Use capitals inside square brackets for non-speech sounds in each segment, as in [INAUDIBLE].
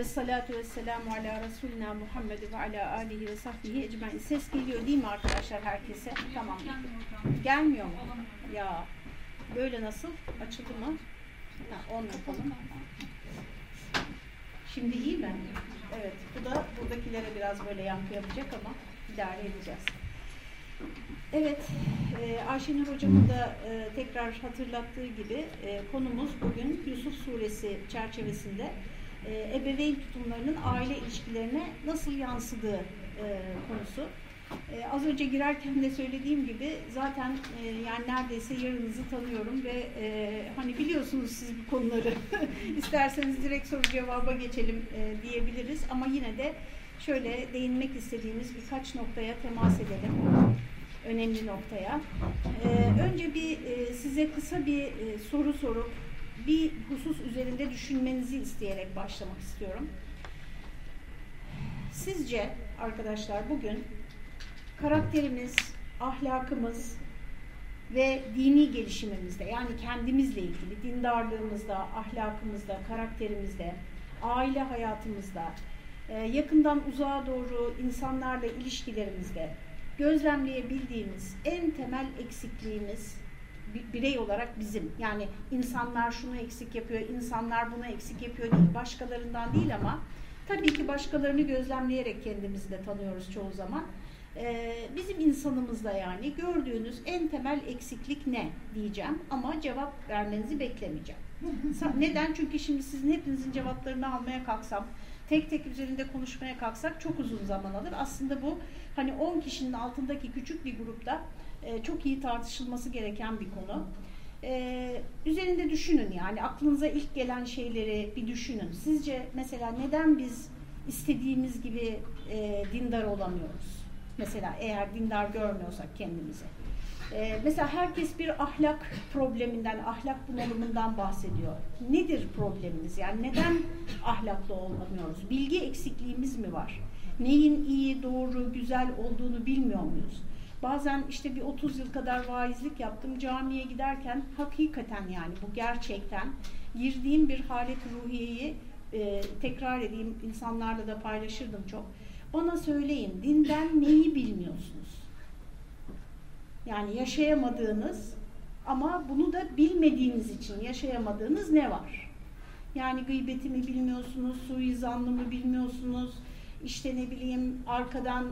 Ve salatu ve selamu ala Resulina Muhammed ve ala alihi ve sahbihi ecmain. Ses geliyor değil mi arkadaşlar herkese? Tamam. Gelmiyor mu? Ya böyle nasıl? Açıldı mı? Ha, on yapalım. Şimdi iyi mi? Evet. Bu da buradakilere biraz böyle yankı yapacak ama idare edeceğiz. Evet, e, Ayşenur Hocam'ın da e, tekrar hatırlattığı gibi e, konumuz bugün Yusuf Suresi çerçevesinde e, ebeveyn tutumlarının aile ilişkilerine nasıl yansıdığı e, konusu. E, az önce girerken de söylediğim gibi zaten e, yani neredeyse yarınızı tanıyorum ve e, hani biliyorsunuz siz bu konuları [LAUGHS] isterseniz direkt soru cevaba geçelim e, diyebiliriz ama yine de şöyle değinmek istediğimiz birkaç noktaya temas edelim önemli noktaya. Ee, önce bir e, size kısa bir e, soru sorup bir husus üzerinde düşünmenizi isteyerek başlamak istiyorum. Sizce arkadaşlar bugün karakterimiz, ahlakımız ve dini gelişimimizde yani kendimizle ilgili dindarlığımızda, ahlakımızda, karakterimizde, aile hayatımızda, e, yakından uzağa doğru insanlarla ilişkilerimizde gözlemleyebildiğimiz en temel eksikliğimiz birey olarak bizim. Yani insanlar şunu eksik yapıyor, insanlar bunu eksik yapıyor değil, başkalarından değil ama tabii ki başkalarını gözlemleyerek kendimizi de tanıyoruz çoğu zaman. Ee, bizim insanımızda yani gördüğünüz en temel eksiklik ne diyeceğim ama cevap vermenizi beklemeyeceğim. Neden? Çünkü şimdi sizin hepinizin cevaplarını almaya kalksam, tek tek üzerinde konuşmaya kalksak çok uzun zaman alır. Aslında bu hani 10 kişinin altındaki küçük bir grupta e, çok iyi tartışılması gereken bir konu. E, üzerinde düşünün yani aklınıza ilk gelen şeyleri bir düşünün. Sizce mesela neden biz istediğimiz gibi e, dindar olamıyoruz? Mesela eğer dindar görmüyorsak kendimizi. Ee, mesela herkes bir ahlak probleminden, ahlak bunalımından bahsediyor. Nedir problemimiz? Yani neden ahlaklı olamıyoruz? Bilgi eksikliğimiz mi var? Neyin iyi, doğru, güzel olduğunu bilmiyor muyuz? Bazen işte bir 30 yıl kadar vaizlik yaptım. Camiye giderken hakikaten yani bu gerçekten girdiğim bir halet ruhiyeyi e, tekrar edeyim insanlarla da paylaşırdım çok. Bana söyleyin dinden neyi bilmiyorsunuz? Yani yaşayamadığınız ama bunu da bilmediğiniz için yaşayamadığınız ne var? Yani gıybetimi bilmiyorsunuz, suizanlımı bilmiyorsunuz, işte ne bileyim arkadan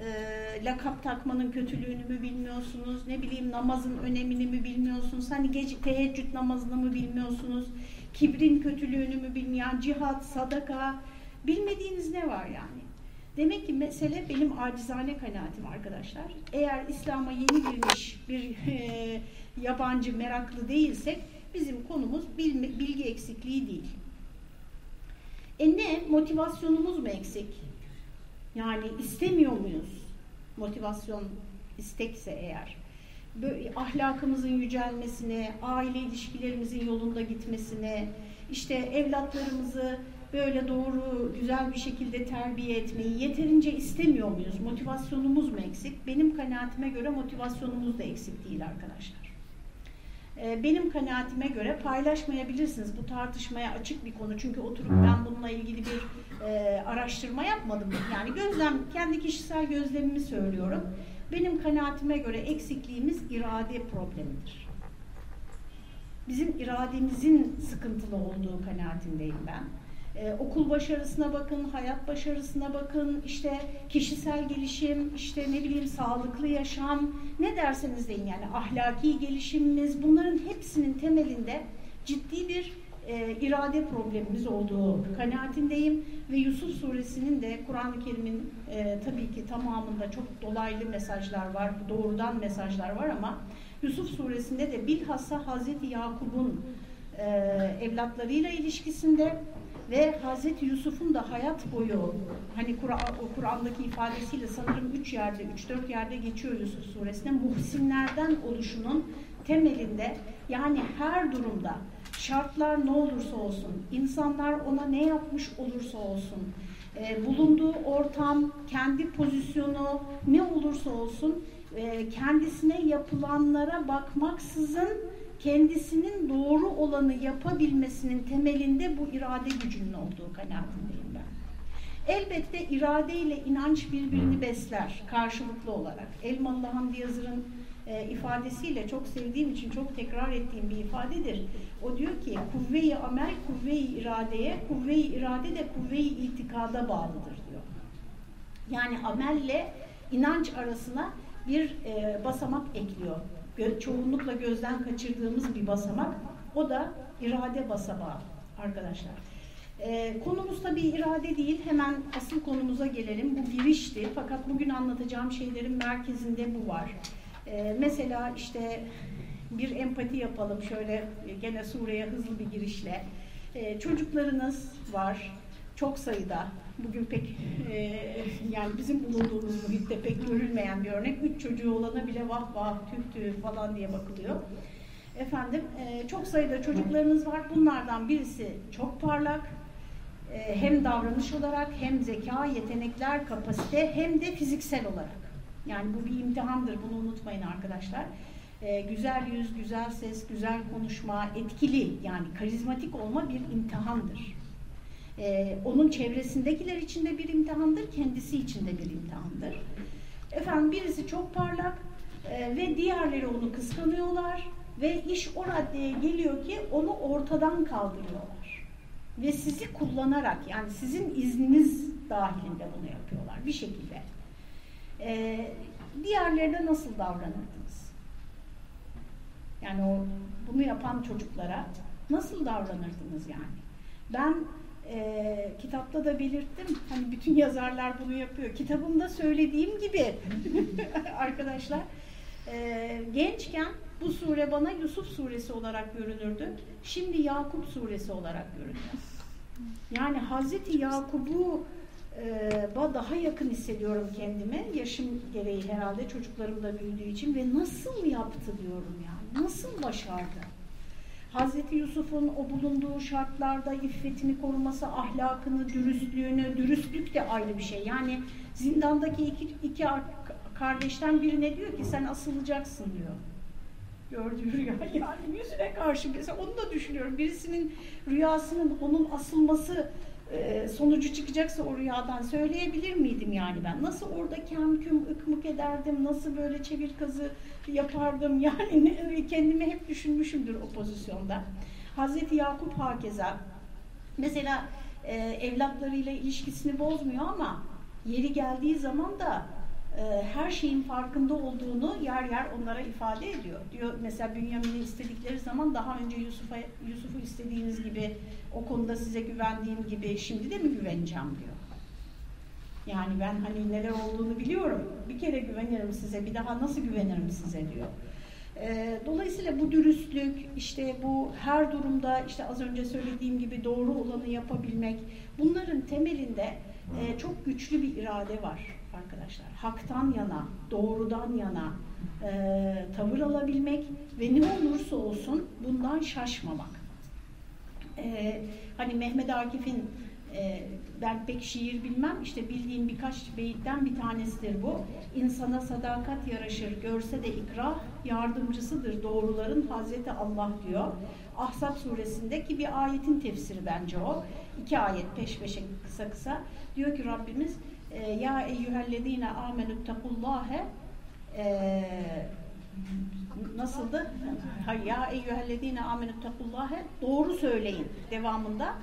e, lakap takmanın kötülüğünü mü bilmiyorsunuz, ne bileyim namazın önemini mi bilmiyorsunuz, hani gece teheccüd namazını mı bilmiyorsunuz, kibrin kötülüğünü mü bilmeyen, cihat, sadaka, bilmediğiniz ne var yani? Demek ki mesele benim acizane kanaatim arkadaşlar. Eğer İslam'a yeni girmiş bir e, yabancı meraklı değilsek bizim konumuz bilgi eksikliği değil. E ne? Motivasyonumuz mu eksik? Yani istemiyor muyuz? Motivasyon istekse eğer. Böyle ahlakımızın yücelmesine, aile ilişkilerimizin yolunda gitmesine, işte evlatlarımızı böyle doğru, güzel bir şekilde terbiye etmeyi yeterince istemiyor muyuz? Motivasyonumuz mu eksik? Benim kanaatime göre motivasyonumuz da eksik değil arkadaşlar. Ee, benim kanaatime göre paylaşmayabilirsiniz. Bu tartışmaya açık bir konu. Çünkü oturup ben bununla ilgili bir e, araştırma yapmadım. Yani gözlem, kendi kişisel gözlemimi söylüyorum. Benim kanaatime göre eksikliğimiz irade problemidir. Bizim irademizin sıkıntılı olduğu kanaatindeyim ben. Ee, okul başarısına bakın, hayat başarısına bakın, işte kişisel gelişim, işte ne bileyim sağlıklı yaşam, ne derseniz deyin yani ahlaki gelişimimiz bunların hepsinin temelinde ciddi bir e, irade problemimiz olduğu kanaatindeyim. Ve Yusuf suresinin de Kur'an-ı Kerim'in e, tabii ki tamamında çok dolaylı mesajlar var, doğrudan mesajlar var ama Yusuf suresinde de bilhassa Hazreti Yakub'un e, evlatlarıyla ilişkisinde ve Hazreti Yusuf'un da hayat boyu hani Kur'an'daki ifadesiyle sanırım üç yerde, üç dört yerde geçiyor Yusuf suresinde. Muhsinlerden oluşunun temelinde yani her durumda şartlar ne olursa olsun, insanlar ona ne yapmış olursa olsun, e, bulunduğu ortam, kendi pozisyonu ne olursa olsun e, kendisine yapılanlara bakmaksızın kendisinin doğru olanı yapabilmesinin temelinde bu irade gücünün olduğu kanaatindeyim ben. Elbette irade ile inanç birbirini besler karşılıklı olarak. Elmalı Hamdi Yazır'ın e, ifadesiyle çok sevdiğim için çok tekrar ettiğim bir ifadedir. O diyor ki kuvve-i amel kuvve-i iradeye, kuvve-i irade de kuvve-i itikada bağlıdır diyor. Yani amelle inanç arasına bir e, basamak ekliyor. Gö çoğunlukla gözden kaçırdığımız bir basamak. O da irade basamağı arkadaşlar. E, konumuz tabii irade değil. Hemen asıl konumuza gelelim. Bu girişti. Fakat bugün anlatacağım şeylerin merkezinde bu var. E, mesela işte bir empati yapalım şöyle gene Suriye hızlı bir girişle. E, çocuklarınız var çok sayıda. Bugün pek e, yani bizim bulunduğumuz muhitte pek görülmeyen bir örnek. Üç çocuğu olana bile vah vah tüh tüh falan diye bakılıyor. Efendim e, çok sayıda çocuklarınız var. Bunlardan birisi çok parlak. E, hem davranış olarak hem zeka, yetenekler, kapasite hem de fiziksel olarak. Yani bu bir imtihandır. Bunu unutmayın arkadaşlar. E, güzel yüz, güzel ses, güzel konuşma, etkili yani karizmatik olma bir imtihandır. Ee, onun çevresindekiler için de bir imtihandır, kendisi için de bir imtihandır. Efendim birisi çok parlak e, ve diğerleri onu kıskanıyorlar ve iş o raddeye geliyor ki onu ortadan kaldırıyorlar. Ve sizi kullanarak yani sizin izniniz dahilinde bunu yapıyorlar bir şekilde. Ee, diğerlerine nasıl davranırdınız? Yani o bunu yapan çocuklara nasıl davranırdınız yani? Ben e, kitapta da belirttim. Hani bütün yazarlar bunu yapıyor. Kitabımda söylediğim gibi [LAUGHS] arkadaşlar e, gençken bu sure bana Yusuf suresi olarak görünürdü. Şimdi Yakup suresi olarak görünüyor. Yani Hazreti Yakup'u daha yakın hissediyorum kendime. Yaşım gereği herhalde çocuklarım da büyüdüğü için ve nasıl yaptı diyorum yani. Nasıl başardı? Hazreti Yusuf'un o bulunduğu şartlarda iffetini koruması, ahlakını, dürüstlüğünü, dürüstlük de ayrı bir şey. Yani zindandaki iki, iki kardeşten birine diyor ki sen asılacaksın diyor. Gördüğü rüya [LAUGHS] yani yüzüne karşı mesela onu da düşünüyorum. Birisinin rüyasının onun asılması e, sonucu çıkacaksa o rüyadan söyleyebilir miydim yani ben? Nasıl orada kem küm ıkmık ederdim, nasıl böyle çevir kazı yapardım [LAUGHS] yani kendimi hep düşünmüşümdür o pozisyonda. Hazreti Yakup hakeza mesela e, evlatlarıyla ilişkisini bozmuyor ama yeri geldiği zaman da her şeyin farkında olduğunu yer yer onlara ifade ediyor. Diyor mesela Bünyamin'i istedikleri zaman daha önce Yusuf'a Yusuf'u istediğiniz gibi o konuda size güvendiğim gibi şimdi de mi güveneceğim diyor. Yani ben hani neler olduğunu biliyorum. Bir kere güvenirim size, bir daha nasıl güvenirim size diyor. E, dolayısıyla bu dürüstlük, işte bu her durumda işte az önce söylediğim gibi doğru olanı yapabilmek, bunların temelinde e, çok güçlü bir irade var arkadaşlar. Haktan yana, doğrudan yana e, tavır alabilmek ve ne olursa olsun bundan şaşmamak. E, hani Mehmet Akif'in e, ben pek şiir bilmem işte bildiğim birkaç beyitten bir tanesidir bu. İnsana sadakat yaraşır, görse de ikrah, yardımcısıdır doğruların Hazreti Allah diyor. Ahzab suresindeki bir ayetin tefsiri bence o. İki ayet peş peşe kısa kısa. Diyor ki Rabbimiz ya eyyühellezine amenüttekullâhe e, nasıldı? Ya eyyühellezine amenüttekullâhe doğru söyleyin devamında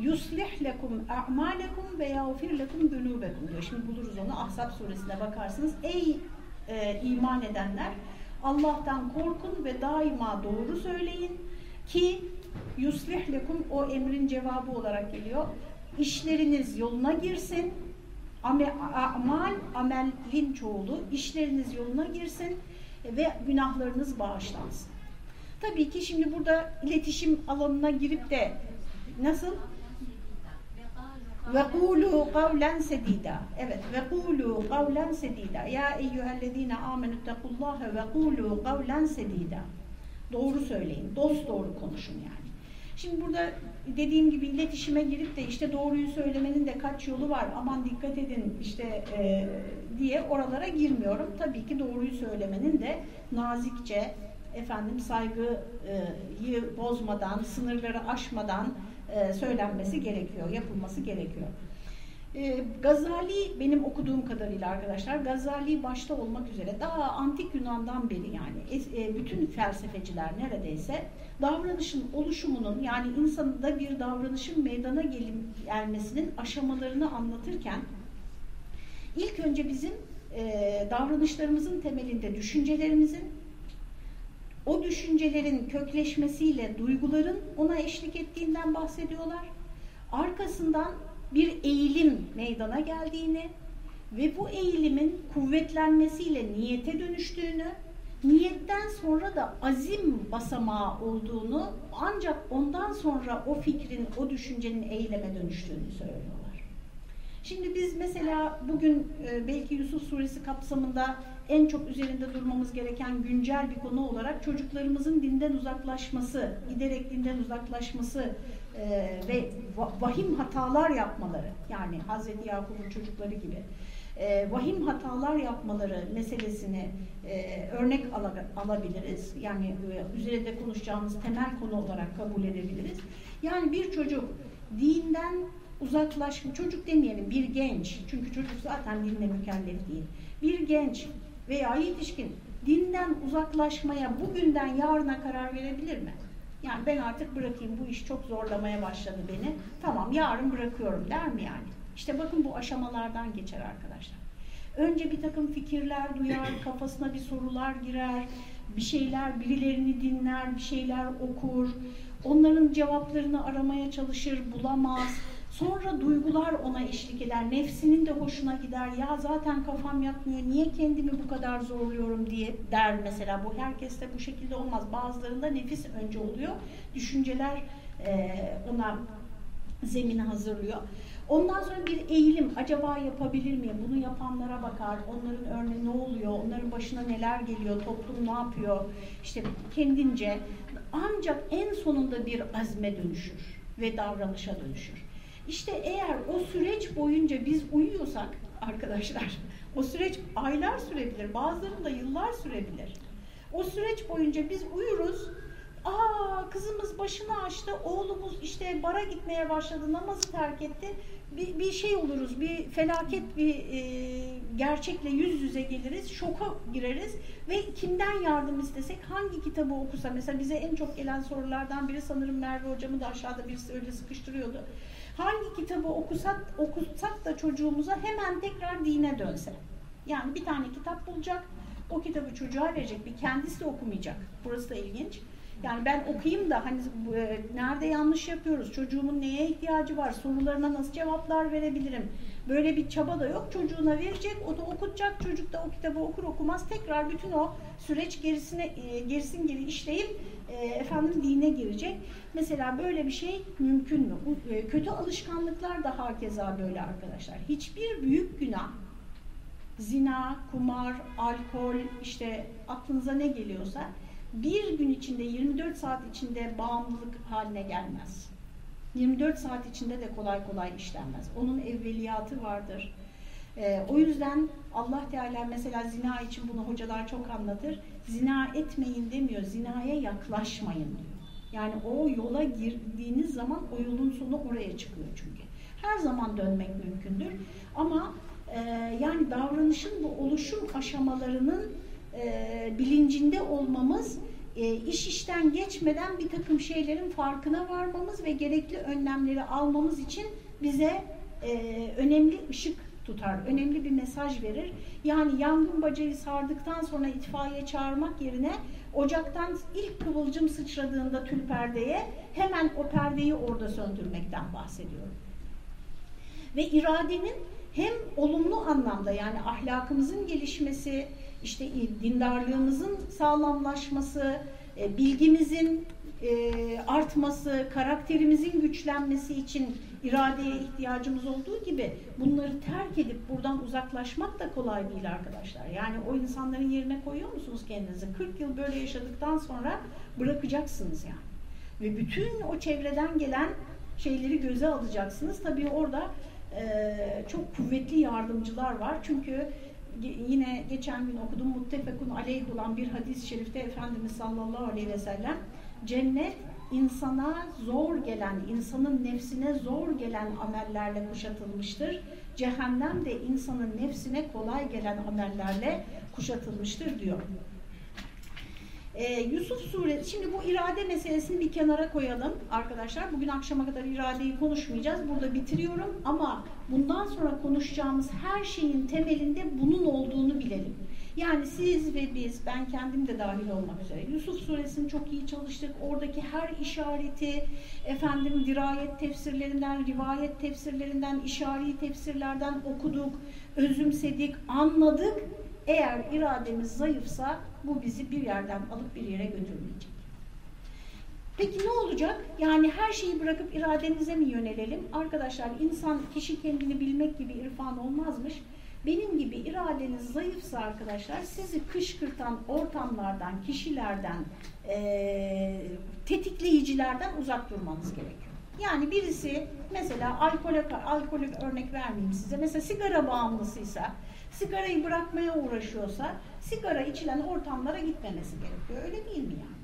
yuslih lekum a'malekum ve yağfir lekum zunubekum diyor. Şimdi buluruz onu Ahzab suresine bakarsınız. Ey e, iman edenler Allah'tan korkun ve daima doğru söyleyin ki yuslih lekum o emrin cevabı olarak geliyor. İşleriniz yoluna girsin amal, amelin çoğulu, işleriniz yoluna girsin ve günahlarınız bağışlansın. Tabii ki şimdi burada iletişim alanına girip de nasıl? Ve kulu kavlen sedida. Evet. Ve kulu kavlen sedida. Ya eyyühellezine amenüttekullâhe ve kulu kavlen sedida. Doğru söyleyin. Dost doğru konuşun yani. Şimdi burada dediğim gibi iletişime girip de işte doğruyu söylemenin de kaç yolu var aman dikkat edin işte e, diye oralara girmiyorum. Tabii ki doğruyu söylemenin de nazikçe efendim saygıyı bozmadan, sınırları aşmadan e, söylenmesi gerekiyor, yapılması gerekiyor. E, Gazali benim okuduğum kadarıyla arkadaşlar Gazali başta olmak üzere daha antik Yunan'dan beri yani e, bütün felsefeciler neredeyse davranışın oluşumunun yani insanında bir davranışın meydana gelmesinin aşamalarını anlatırken ilk önce bizim e, davranışlarımızın temelinde düşüncelerimizin o düşüncelerin kökleşmesiyle duyguların ona eşlik ettiğinden bahsediyorlar. Arkasından bir eğilim meydana geldiğini ve bu eğilimin kuvvetlenmesiyle niyete dönüştüğünü, niyetten sonra da azim basamağı olduğunu ancak ondan sonra o fikrin, o düşüncenin eyleme dönüştüğünü söylüyorlar. Şimdi biz mesela bugün e, belki Yusuf suresi kapsamında en çok üzerinde durmamız gereken güncel bir konu olarak çocuklarımızın dinden uzaklaşması, giderek dinden uzaklaşması e, ve vahim hatalar yapmaları yani Hazreti Yakup'un çocukları gibi e, vahim hatalar yapmaları meselesini e, örnek al alabiliriz. Yani e, üzerinde konuşacağımız temel konu olarak kabul edebiliriz. Yani bir çocuk dinden uzaklaşma, çocuk demeyelim bir genç, çünkü çocuk zaten dinle mükellef değil. Bir genç veya yetişkin dinden uzaklaşmaya bugünden yarına karar verebilir mi? Yani ben artık bırakayım bu iş çok zorlamaya başladı beni. Tamam yarın bırakıyorum der mi yani? İşte bakın bu aşamalardan geçer arkadaşlar. Önce bir takım fikirler duyar, [CLEARS THROAT] kafasına bir sorular girer, bir şeyler, birilerini dinler, bir şeyler okur. Onların cevaplarını aramaya çalışır, bulamaz Sonra duygular ona eşlik eder. Nefsinin de hoşuna gider. Ya zaten kafam yatmıyor. Niye kendimi bu kadar zorluyorum diye der mesela. Bu herkeste bu şekilde olmaz. Bazılarında nefis önce oluyor. Düşünceler e, ona zemini hazırlıyor. Ondan sonra bir eğilim. Acaba yapabilir miyim? Bunu yapanlara bakar. Onların örneği ne oluyor? Onların başına neler geliyor? Toplum ne yapıyor? İşte kendince ancak en sonunda bir azme dönüşür ve davranışa dönüşür. İşte eğer o süreç boyunca biz uyuyorsak arkadaşlar, o süreç aylar sürebilir, bazılarında yıllar sürebilir. O süreç boyunca biz uyuruz, aa kızımız başını açtı, oğlumuz işte bara gitmeye başladı, namazı terk etti. Bir, bir şey oluruz, bir felaket bir e, gerçekle yüz yüze geliriz, şoka gireriz ve kimden yardım istesek, hangi kitabı okusa, mesela bize en çok gelen sorulardan biri sanırım Merve hocamı da aşağıda birisi öyle sıkıştırıyordu hangi kitabı okusak, okutsak da çocuğumuza hemen tekrar dine dönse. Yani bir tane kitap bulacak, o kitabı çocuğa verecek, bir kendisi okumayacak. Burası da ilginç. Yani ben okuyayım da hani e, nerede yanlış yapıyoruz, çocuğumun neye ihtiyacı var, sorularına nasıl cevaplar verebilirim. Böyle bir çaba da yok. Çocuğuna verecek, o da okutacak. Çocuk da o kitabı okur okumaz tekrar bütün o süreç gerisine e, gerisin geri işleyip e, efendim dine girecek. Mesela böyle bir şey mümkün mü? E, kötü alışkanlıklar da hakeza böyle arkadaşlar. Hiçbir büyük günah zina, kumar, alkol, işte aklınıza ne geliyorsa bir gün içinde 24 saat içinde bağımlılık haline gelmez. 24 saat içinde de kolay kolay işlenmez. Onun evveliyatı vardır. Ee, o yüzden Allah Teala mesela zina için bunu hocalar çok anlatır. Zina etmeyin demiyor, zinaya yaklaşmayın diyor. Yani o yola girdiğiniz zaman o yolun sonu oraya çıkıyor çünkü. Her zaman dönmek mümkündür. Ama e, yani davranışın bu oluşum aşamalarının e, bilincinde olmamız e, iş işten geçmeden bir takım şeylerin farkına varmamız ve gerekli önlemleri almamız için bize e, önemli ışık tutar, önemli bir mesaj verir. Yani yangın bacayı sardıktan sonra itfaiye çağırmak yerine ocaktan ilk kıvılcım sıçradığında tül perdeye hemen o perdeyi orada söndürmekten bahsediyorum. Ve iradenin hem olumlu anlamda yani ahlakımızın gelişmesi, işte dindarlığımızın sağlamlaşması, e, bilgimizin e, artması, karakterimizin güçlenmesi için iradeye ihtiyacımız olduğu gibi bunları terk edip buradan uzaklaşmak da kolay değil arkadaşlar. Yani o insanların yerine koyuyor musunuz kendinizi? 40 yıl böyle yaşadıktan sonra bırakacaksınız yani. Ve bütün o çevreden gelen şeyleri göze alacaksınız. Tabii orada e, çok kuvvetli yardımcılar var. Çünkü yine geçen gün okudum muttefekun aleyh olan bir hadis-i şerifte Efendimiz sallallahu aleyhi ve sellem cennet insana zor gelen, insanın nefsine zor gelen amellerle kuşatılmıştır. Cehennem de insanın nefsine kolay gelen amellerle kuşatılmıştır diyor. Ee, Yusuf suresi, şimdi bu irade meselesini bir kenara koyalım arkadaşlar. Bugün akşama kadar iradeyi konuşmayacağız. Burada bitiriyorum ama bundan sonra konuşacağımız her şeyin temelinde bunun olduğunu bilelim. Yani siz ve biz, ben kendim de dahil olmak üzere Yusuf suresini çok iyi çalıştık. Oradaki her işareti, efendim dirayet tefsirlerinden, rivayet tefsirlerinden, işari tefsirlerden okuduk, özümsedik, anladık. Eğer irademiz zayıfsa bu bizi bir yerden alıp bir yere götürmeyecek. Peki ne olacak? Yani her şeyi bırakıp irademize mi yönelelim? Arkadaşlar insan kişi kendini bilmek gibi irfan olmazmış. Benim gibi iradeniz zayıfsa arkadaşlar sizi kışkırtan ortamlardan, kişilerden, e, tetikleyicilerden uzak durmanız gerekiyor. Yani birisi mesela alkole, alkolü örnek vermeyeyim size. Mesela sigara bağımlısıysa, sigarayı bırakmaya uğraşıyorsa sigara içilen ortamlara gitmemesi gerekiyor. Öyle değil mi yani?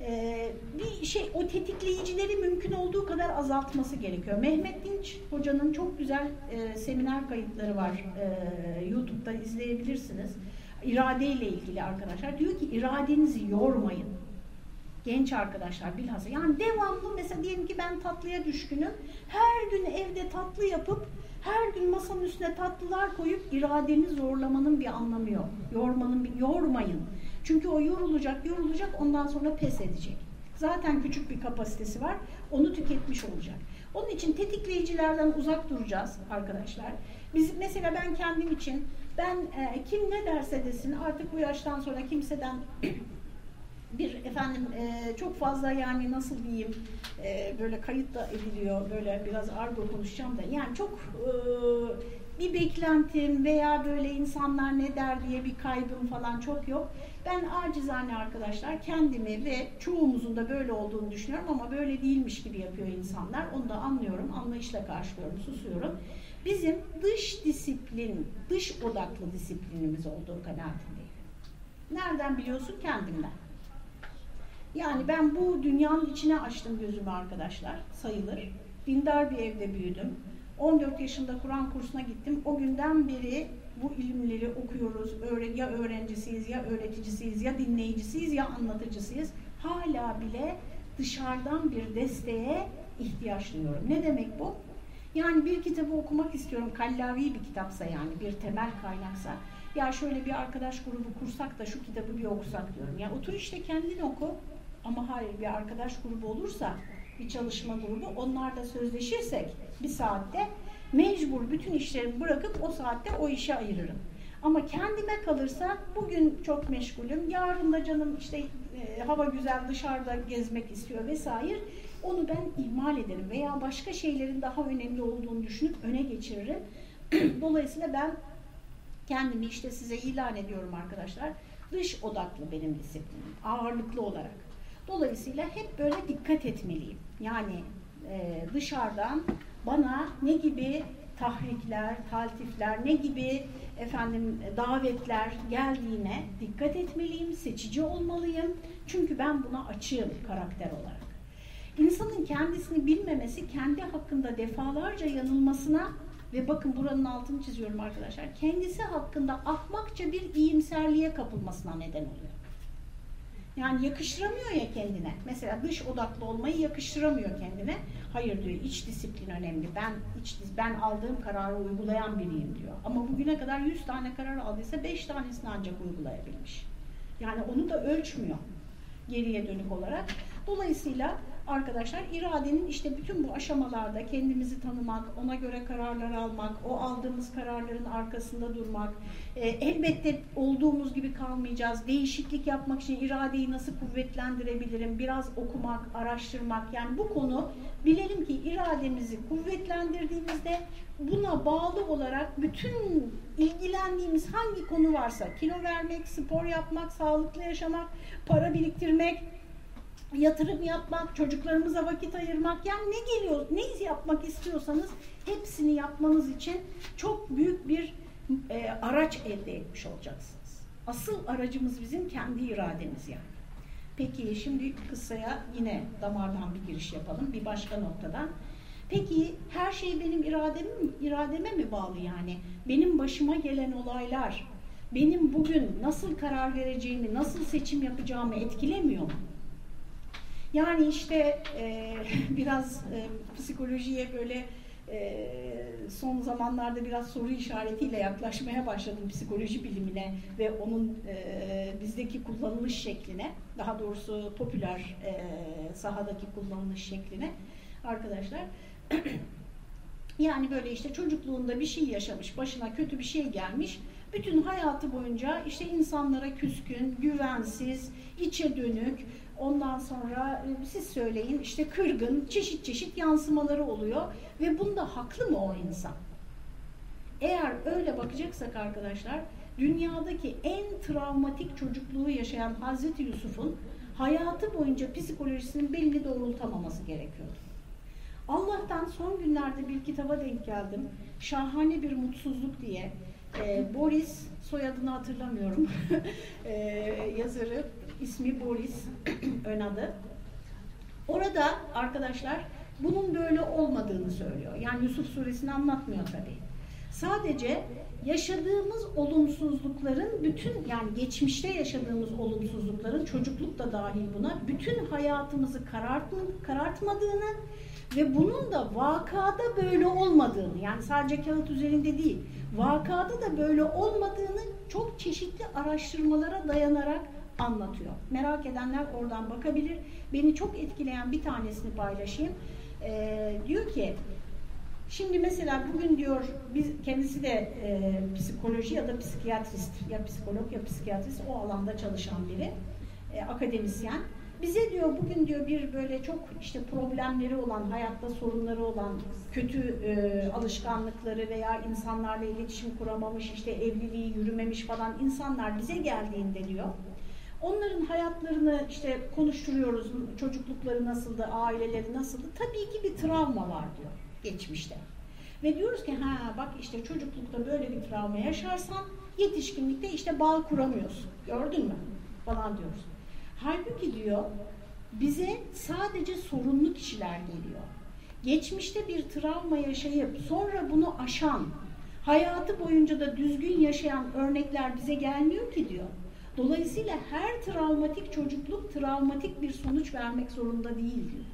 Ee, bir şey o tetikleyicileri mümkün olduğu kadar azaltması gerekiyor. Mehmet Dinç hocanın çok güzel e, seminer kayıtları var. E, YouTube'da izleyebilirsiniz. İrade ile ilgili arkadaşlar. Diyor ki iradenizi yormayın. Genç arkadaşlar bilhassa. Yani devamlı mesela diyelim ki ben tatlıya düşkünüm. Her gün evde tatlı yapıp her gün masanın üstüne tatlılar koyup iradeni zorlamanın bir anlamı yok. Yormanın bir yormayın. Çünkü o yorulacak, yorulacak ondan sonra pes edecek. Zaten küçük bir kapasitesi var. Onu tüketmiş olacak. Onun için tetikleyicilerden uzak duracağız arkadaşlar. Biz mesela ben kendim için ben e, kim ne derse desin artık bu yaştan sonra kimseden bir efendim e, çok fazla yani nasıl diyeyim e, böyle kayıt da ediliyor böyle biraz argo konuşacağım da yani çok e, bir beklentim veya böyle insanlar ne der diye bir kaygım falan çok yok. Ben acizane arkadaşlar kendimi ve çoğumuzun da böyle olduğunu düşünüyorum ama böyle değilmiş gibi yapıyor insanlar. Onu da anlıyorum, anlayışla karşılıyorum, susuyorum. Bizim dış disiplin, dış odaklı disiplinimiz olduğu kanaatindeyim. Nereden biliyorsun? Kendimden. Yani ben bu dünyanın içine açtım gözümü arkadaşlar, sayılır. Dindar bir evde büyüdüm. 14 yaşında Kur'an kursuna gittim. O günden beri bu ilimleri okuyoruz. Ya öğrencisiyiz, ya öğreticisiyiz, ya dinleyicisiyiz, ya anlatıcısıyız. Hala bile dışarıdan bir desteğe ihtiyaç duyuyorum. Ne demek bu? Yani bir kitabı okumak istiyorum. Kallavi bir kitapsa yani bir temel kaynaksa. Ya şöyle bir arkadaş grubu kursak da şu kitabı bir okusak diyorum. Ya otur işte kendin oku. Ama hayır bir arkadaş grubu olursa bir çalışma grubu onlarla sözleşirsek bir saatte mecbur bütün işlerimi bırakıp o saatte o işe ayırırım. Ama kendime kalırsa bugün çok meşgulüm, yarın da canım işte e, hava güzel dışarıda gezmek istiyor vesaire. Onu ben ihmal ederim veya başka şeylerin daha önemli olduğunu düşünüp öne geçiririm. [CLEARS THROAT] Dolayısıyla ben kendimi işte size ilan ediyorum arkadaşlar. Dış odaklı benim disiplinim, ağırlıklı olarak. Dolayısıyla hep böyle dikkat etmeliyim. Yani e, dışarıdan bana ne gibi tahrikler, taltifler, ne gibi efendim davetler geldiğine dikkat etmeliyim, seçici olmalıyım. Çünkü ben buna açığım karakter olarak. İnsanın kendisini bilmemesi kendi hakkında defalarca yanılmasına ve bakın buranın altını çiziyorum arkadaşlar. Kendisi hakkında ahmakça bir iyimserliğe kapılmasına neden oluyor. Yani yakıştıramıyor ya kendine. Mesela dış odaklı olmayı yakıştıramıyor kendine. Hayır diyor iç disiplin önemli. Ben iç ben aldığım kararı uygulayan biriyim diyor. Ama bugüne kadar 100 tane karar aldıysa 5 tanesini ancak uygulayabilmiş. Yani onu da ölçmüyor geriye dönük olarak. Dolayısıyla arkadaşlar iradenin işte bütün bu aşamalarda kendimizi tanımak, ona göre kararlar almak, o aldığımız kararların arkasında durmak, e, elbette olduğumuz gibi kalmayacağız. Değişiklik yapmak için iradeyi nasıl kuvvetlendirebilirim? Biraz okumak, araştırmak. Yani bu konu bilelim ki irademizi kuvvetlendirdiğimizde buna bağlı olarak bütün ilgilendiğimiz hangi konu varsa kilo vermek, spor yapmak, sağlıklı yaşamak, para biriktirmek, yatırım yapmak, çocuklarımıza vakit ayırmak yani ne geliyor, ne yapmak istiyorsanız hepsini yapmanız için çok büyük bir e, araç elde etmiş olacaksınız. Asıl aracımız bizim kendi irademiz yani. Peki şimdi kısaya yine damardan bir giriş yapalım bir başka noktadan. Peki her şey benim irademe, irademe mi bağlı yani? Benim başıma gelen olaylar benim bugün nasıl karar vereceğimi, nasıl seçim yapacağımı etkilemiyor mu? Yani işte e, [LAUGHS] biraz e, psikolojiye böyle e, son zamanlarda biraz soru işaretiyle yaklaşmaya başladım psikoloji bilimine ve onun e, bizdeki kullanılış şekline, daha doğrusu popüler e, sahadaki kullanılış şekline arkadaşlar. [CLEARS THROAT] yani böyle işte çocukluğunda bir şey yaşamış, başına kötü bir şey gelmiş, bütün hayatı boyunca işte insanlara küskün, güvensiz, içe dönük, ondan sonra e, siz söyleyin işte kırgın, çeşit çeşit yansımaları oluyor ve bunda haklı mı o insan? Eğer öyle bakacaksak arkadaşlar, dünyadaki en travmatik çocukluğu yaşayan Hazreti Yusuf'un hayatı boyunca psikolojisinin belini doğrultamaması gerekiyordu. Allah'tan son günlerde bir kitaba denk geldim. Şahane bir mutsuzluk diye. Ee, Boris, soyadını hatırlamıyorum. ee, [LAUGHS] yazarı, ismi Boris, [CLEARS THROAT] ön adı. Orada arkadaşlar bunun böyle olmadığını söylüyor. Yani Yusuf suresini anlatmıyor tabii. Sadece yaşadığımız olumsuzlukların bütün yani geçmişte yaşadığımız olumsuzlukların çocukluk da dahil buna bütün hayatımızı karartma, karartmadığını ve bunun da vakada böyle olmadığını yani sadece kağıt üzerinde değil vakada da böyle olmadığını çok çeşitli araştırmalara dayanarak anlatıyor. Merak edenler oradan bakabilir. Beni çok etkileyen bir tanesini paylaşayım. Ee, diyor ki Şimdi mesela bugün diyor biz kendisi de e, psikoloji ya da psikiyatrist ya psikolog ya psikiyatrist o alanda çalışan biri e, akademisyen. Bize diyor bugün diyor bir böyle çok işte problemleri olan, hayatta sorunları olan, kötü e, alışkanlıkları veya insanlarla iletişim kuramamış, işte evliliği yürümemiş falan insanlar bize geldiğinde diyor. Onların hayatlarını işte konuşturuyoruz, çocuklukları nasıldı, aileleri nasıldı. Tabii ki bir travma var diyor geçmişte. Ve diyoruz ki ha bak işte çocuklukta böyle bir travma yaşarsan yetişkinlikte işte bağ kuramıyorsun. Gördün mü? Falan diyoruz. Halbuki diyor bize sadece sorunlu kişiler geliyor. Geçmişte bir travma yaşayıp sonra bunu aşan, hayatı boyunca da düzgün yaşayan örnekler bize gelmiyor ki diyor. Dolayısıyla her travmatik çocukluk travmatik bir sonuç vermek zorunda değil diyor.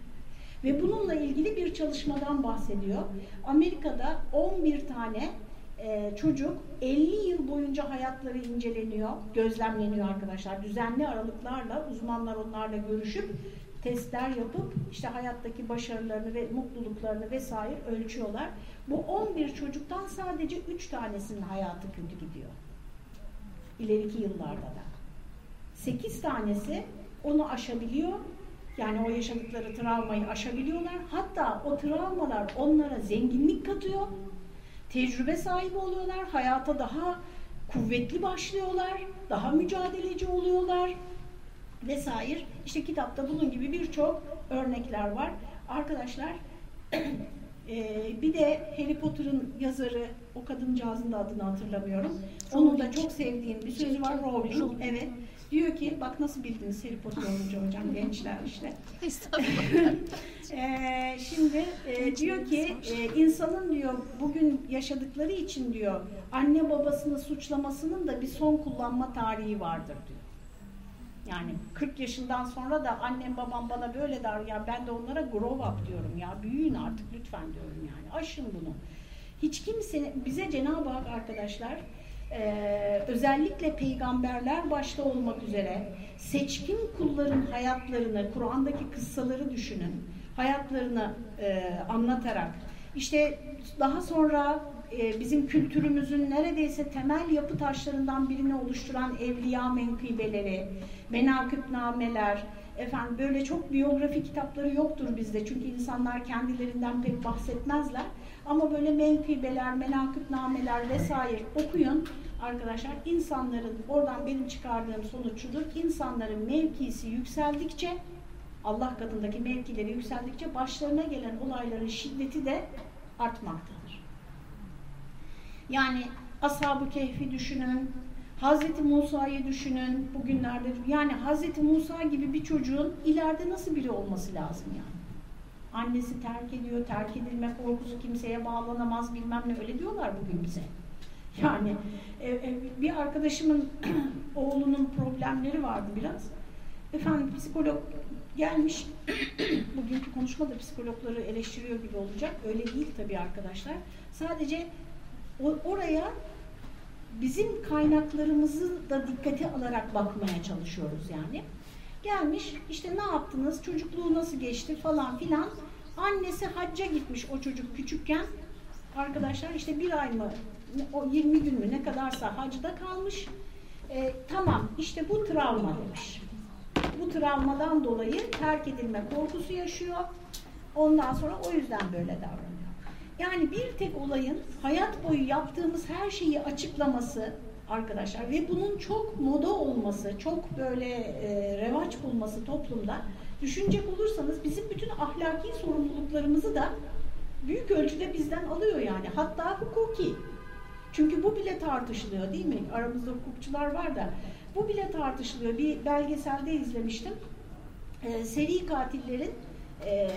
Ve bununla ilgili bir çalışmadan bahsediyor. Amerika'da 11 tane e, çocuk 50 yıl boyunca hayatları inceleniyor, gözlemleniyor arkadaşlar. Düzenli aralıklarla uzmanlar onlarla görüşüp testler yapıp işte hayattaki başarılarını ve mutluluklarını vesaire ölçüyorlar. Bu 11 çocuktan sadece 3 tanesinin hayatı kötü gidiyor. İleriki yıllarda da. 8 tanesi onu aşabiliyor. Yani o yaşadıkları travmayı aşabiliyorlar. Hatta o travmalar onlara zenginlik katıyor tecrübe sahibi oluyorlar, hayata daha kuvvetli başlıyorlar, daha mücadeleci oluyorlar vesaire. İşte kitapta bunun gibi birçok örnekler var. Arkadaşlar [CLEARS THROAT] e, bir de Harry Potter'ın yazarı, o kadıncağızın da adını hatırlamıyorum. Onun da çok sevdiğim bir sözü var Rowling. Evet. Diyor ki, bak nasıl bildiniz Harry Potter olunca hocam gençler işte. [LAUGHS] ee, şimdi e, diyor ki e, insanın diyor bugün yaşadıkları için diyor anne babasını suçlamasının da bir son kullanma tarihi vardır diyor. Yani 40 yaşından sonra da annem babam bana böyle der ya ben de onlara grow up diyorum ya büyüyün artık lütfen diyorum yani aşın bunu. Hiç kimse bize Cenab-ı Hak arkadaşlar ee, özellikle peygamberler başta olmak üzere seçkin kulların hayatlarını, Kur'an'daki kıssaları düşünün, hayatlarını e, anlatarak, işte daha sonra e, bizim kültürümüzün neredeyse temel yapı taşlarından birini oluşturan evliya menkıbeleri, menakıbnameler, efendim böyle çok biyografi kitapları yoktur bizde. Çünkü insanlar kendilerinden pek bahsetmezler. Ama böyle menkıbeler, menakıbnameler vesaire okuyun arkadaşlar. insanların oradan benim çıkardığım sonuç şudur. İnsanların mevkisi yükseldikçe Allah katındaki mevkileri yükseldikçe başlarına gelen olayların şiddeti de artmaktadır. Yani Ashab-ı Kehf'i düşünün, Hazreti Musa'yı düşünün bugünlerde. Yani Hazreti Musa gibi bir çocuğun ileride nasıl biri olması lazım yani. Annesi terk ediyor, terk edilme korkusu kimseye bağlanamaz bilmem ne öyle diyorlar bugün bize. Yani e, e, bir arkadaşımın [CLEARS THROAT] oğlunun problemleri vardı biraz. Efendim psikolog gelmiş, [CLEARS THROAT] bugünkü konuşmada psikologları eleştiriyor gibi olacak. Öyle değil tabii arkadaşlar. Sadece oraya bizim kaynaklarımızı da dikkate alarak bakmaya çalışıyoruz yani. Gelmiş işte ne yaptınız, çocukluğu nasıl geçti falan filan. Annesi hacca gitmiş o çocuk küçükken. Arkadaşlar işte bir ay mı, o 20 gün mü ne kadarsa hacda kalmış. E, tamam işte bu travma demiş. Bu travmadan dolayı terk edilme korkusu yaşıyor. Ondan sonra o yüzden böyle davranıyor. Yani bir tek olayın hayat boyu yaptığımız her şeyi açıklaması arkadaşlar ve bunun çok moda olması, çok böyle e, revaç bulması toplumda düşünecek olursanız bizim bütün ahlaki sorumluluklarımızı da büyük ölçüde bizden alıyor yani. Hatta hukuki. Çünkü bu bile tartışılıyor değil mi? Aramızda hukukçular var da bu bile tartışılıyor. Bir belgeselde izlemiştim. Ee, seri katillerin e,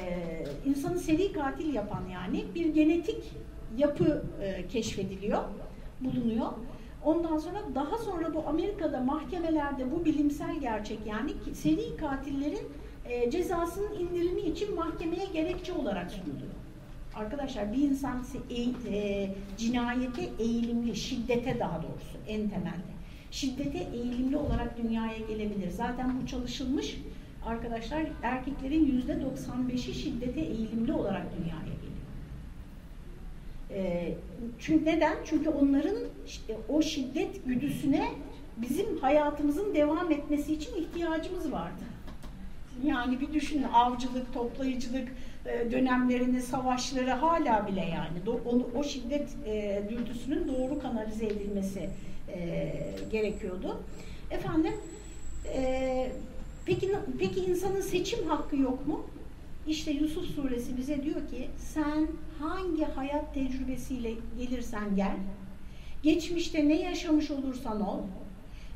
insanı seri katil yapan yani bir genetik yapı e, keşfediliyor, bulunuyor. Ondan sonra daha sonra bu Amerika'da mahkemelerde bu bilimsel gerçek yani seri katillerin e, cezasının indirimi için mahkemeye gerekçe olarak sunuluyor. Arkadaşlar bir insan e, e, cinayete eğilimli, şiddete daha doğrusu en temelde. Şiddete eğilimli olarak dünyaya gelebilir. Zaten bu çalışılmış arkadaşlar erkeklerin yüzde 95'i şiddete eğilimli olarak dünyaya geliyor. E, çünkü neden? Çünkü onların o şiddet güdüsüne bizim hayatımızın devam etmesi için ihtiyacımız vardı. Yani bir düşünün avcılık, toplayıcılık dönemlerini, savaşları hala bile yani o, o şiddet e, dürtüsünün doğru kanalize edilmesi e, gerekiyordu. Efendim e, peki, peki insanın seçim hakkı yok mu? İşte Yusuf suresi bize diyor ki sen hangi hayat tecrübesiyle gelirsen gel, geçmişte ne yaşamış olursan ol,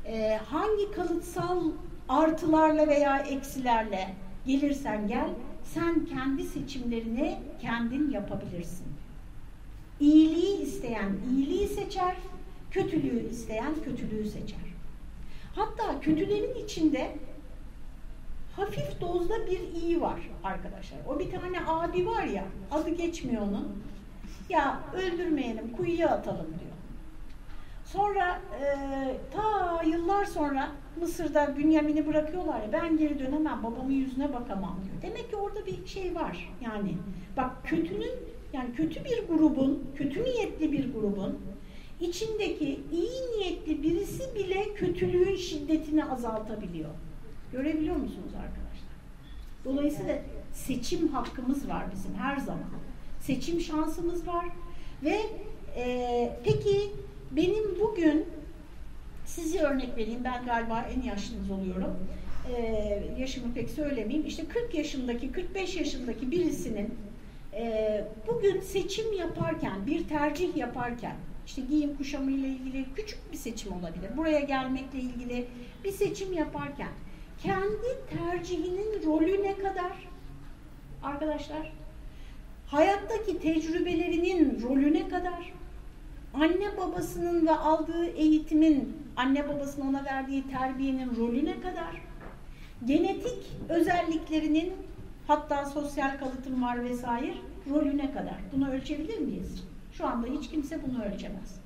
e, hangi kalıtsal artılarla veya eksilerle gelirsen gel, sen kendi seçimlerini kendin yapabilirsin. İyiliği isteyen iyiliği seçer, kötülüğü isteyen kötülüğü seçer. Hatta kötülerin içinde hafif dozda bir iyi var arkadaşlar. O bir tane abi var ya, adı geçmiyor onun. Ya öldürmeyelim, kuyuya atalım diyor. Sonra e, ta yıllar sonra Mısır'da Bünyamin'i bırakıyorlar ya ben geri dönemem babamın yüzüne bakamam diyor. Demek ki orada bir şey var yani. Bak kötünün yani kötü bir grubun, kötü niyetli bir grubun içindeki iyi niyetli birisi bile kötülüğün şiddetini azaltabiliyor. Görebiliyor musunuz arkadaşlar? Dolayısıyla seçim hakkımız var bizim her zaman. Seçim şansımız var ve e, peki benim bugün sizi örnek vereyim. Ben galiba en yaşlınız oluyorum. Ee, yaşımı pek söylemeyeyim. İşte 40 yaşındaki, 45 yaşındaki birisinin e, bugün seçim yaparken, bir tercih yaparken, işte giyim kuşamı ile ilgili küçük bir seçim olabilir. Buraya gelmekle ilgili bir seçim yaparken kendi tercihinin rolü ne kadar? Arkadaşlar, hayattaki tecrübelerinin rolü ne kadar? anne babasının ve aldığı eğitimin, anne babasının ona verdiği terbiyenin rolü ne kadar? Genetik özelliklerinin hatta sosyal kalıtım var vesaire rolü ne kadar? Bunu ölçebilir miyiz? Şu anda hiç kimse bunu ölçemez.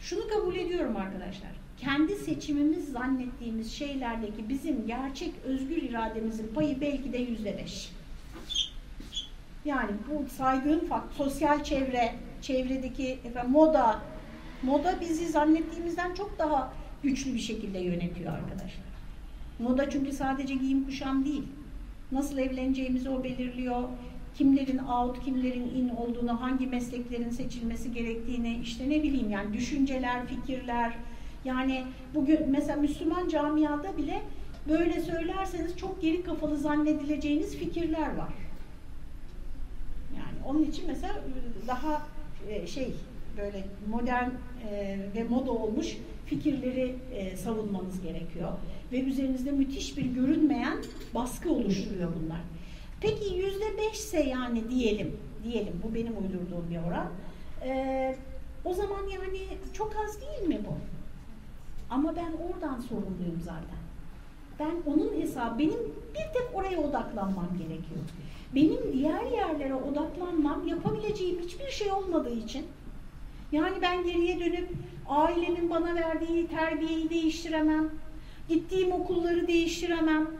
Şunu kabul ediyorum arkadaşlar. Kendi seçimimiz zannettiğimiz şeylerdeki bizim gerçek özgür irademizin payı belki de yüzde beş. Yani bu saydığım fakt, sosyal çevre, çevredeki efendim, moda, moda bizi zannettiğimizden çok daha güçlü bir şekilde yönetiyor arkadaşlar. Moda çünkü sadece giyim kuşam değil. Nasıl evleneceğimizi o belirliyor. Kimlerin out, kimlerin in olduğunu, hangi mesleklerin seçilmesi gerektiğini, işte ne bileyim yani düşünceler, fikirler. Yani bugün mesela Müslüman camiada bile böyle söylerseniz çok geri kafalı zannedileceğiniz fikirler var. Yani onun için mesela daha e, şey böyle modern e, ve moda olmuş fikirleri e, savunmanız gerekiyor. Ve üzerinizde müthiş bir görünmeyen baskı oluşturuyor bunlar. Peki yüzde beşse yani diyelim, diyelim bu benim uydurduğum bir oran. E, o zaman yani çok az değil mi bu? Ama ben oradan sorumluyum zaten. Ben onun hesabı, benim bir tek oraya odaklanmam gerekiyor. Benim diğer yerlere odaklanmam yapabileceğim hiçbir şey olmadığı için yani ben geriye dönüp ailemin bana verdiği terbiyeyi değiştiremem, gittiğim okulları değiştiremem,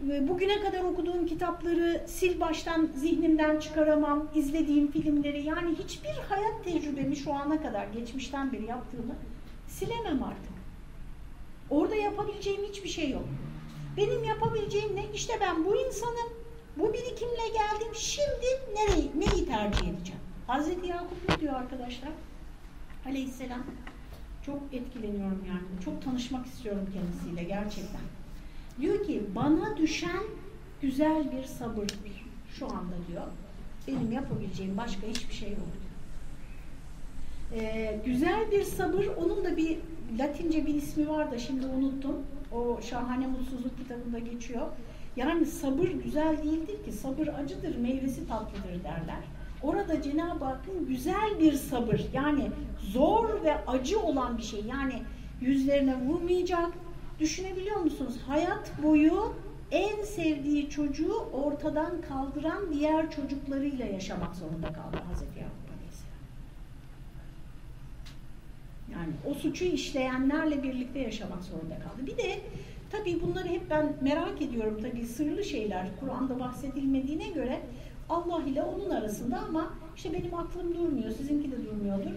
bugüne kadar okuduğum kitapları sil baştan zihnimden çıkaramam, izlediğim filmleri yani hiçbir hayat tecrübemi şu ana kadar geçmişten beri yaptığımı silemem artık. Orada yapabileceğim hiçbir şey yok. Benim yapabileceğim ne? İşte ben bu insanım, bu birikimle geldim, şimdi nereyi, neyi tercih edeceğim? Hazreti Yakup diyor arkadaşlar? Aleyhisselam. Çok etkileniyorum yani. Çok tanışmak istiyorum kendisiyle gerçekten. Diyor ki bana düşen güzel bir sabırdır. Şu anda diyor. Benim yapabileceğim başka hiçbir şey yok. Ee, güzel bir sabır, onun da bir Latince bir ismi var da şimdi unuttum. O Şahane Mutsuzluk kitabında geçiyor. Yani sabır güzel değildir ki, sabır acıdır, meyvesi tatlıdır derler. Orada Cenab-ı Hakk'ın güzel bir sabır, yani zor ve acı olan bir şey. Yani yüzlerine vurmayacak. Düşünebiliyor musunuz? Hayat boyu en sevdiği çocuğu ortadan kaldıran diğer çocuklarıyla yaşamak zorunda kaldı Hazreti Yakup Aleyhisselam. Yani o suçu işleyenlerle birlikte yaşamak zorunda kaldı. Bir de tabii bunları hep ben merak ediyorum tabii sırlı şeyler Kur'an'da bahsedilmediğine göre Allah ile onun arasında ama işte benim aklım durmuyor, sizinki de durmuyordur.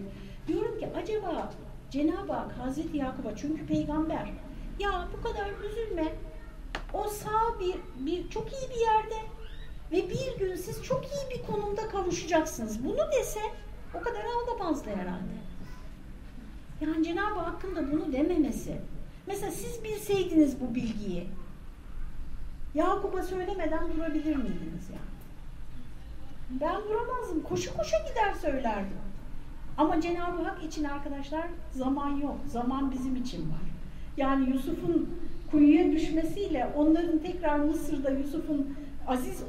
Diyorum ki acaba Cenab-ı Hak Hazreti Yakup'a çünkü peygamber ya bu kadar üzülme o sağ bir, bir çok iyi bir yerde ve bir gün siz çok iyi bir konumda kavuşacaksınız. Bunu dese o kadar ağlamazdı herhalde. Yani Cenab-ı Hakk'ın da bunu dememesi. Mesela siz bilseydiniz bu bilgiyi Yakup'a söylemeden durabilir miydiniz yani? Ben duramazdım. Koşu koşu gider söylerdim. Ama Cenab-ı Hak için arkadaşlar zaman yok. Zaman bizim için var. Yani Yusuf'un kuyuya düşmesiyle onların tekrar Mısır'da Yusuf'un aziz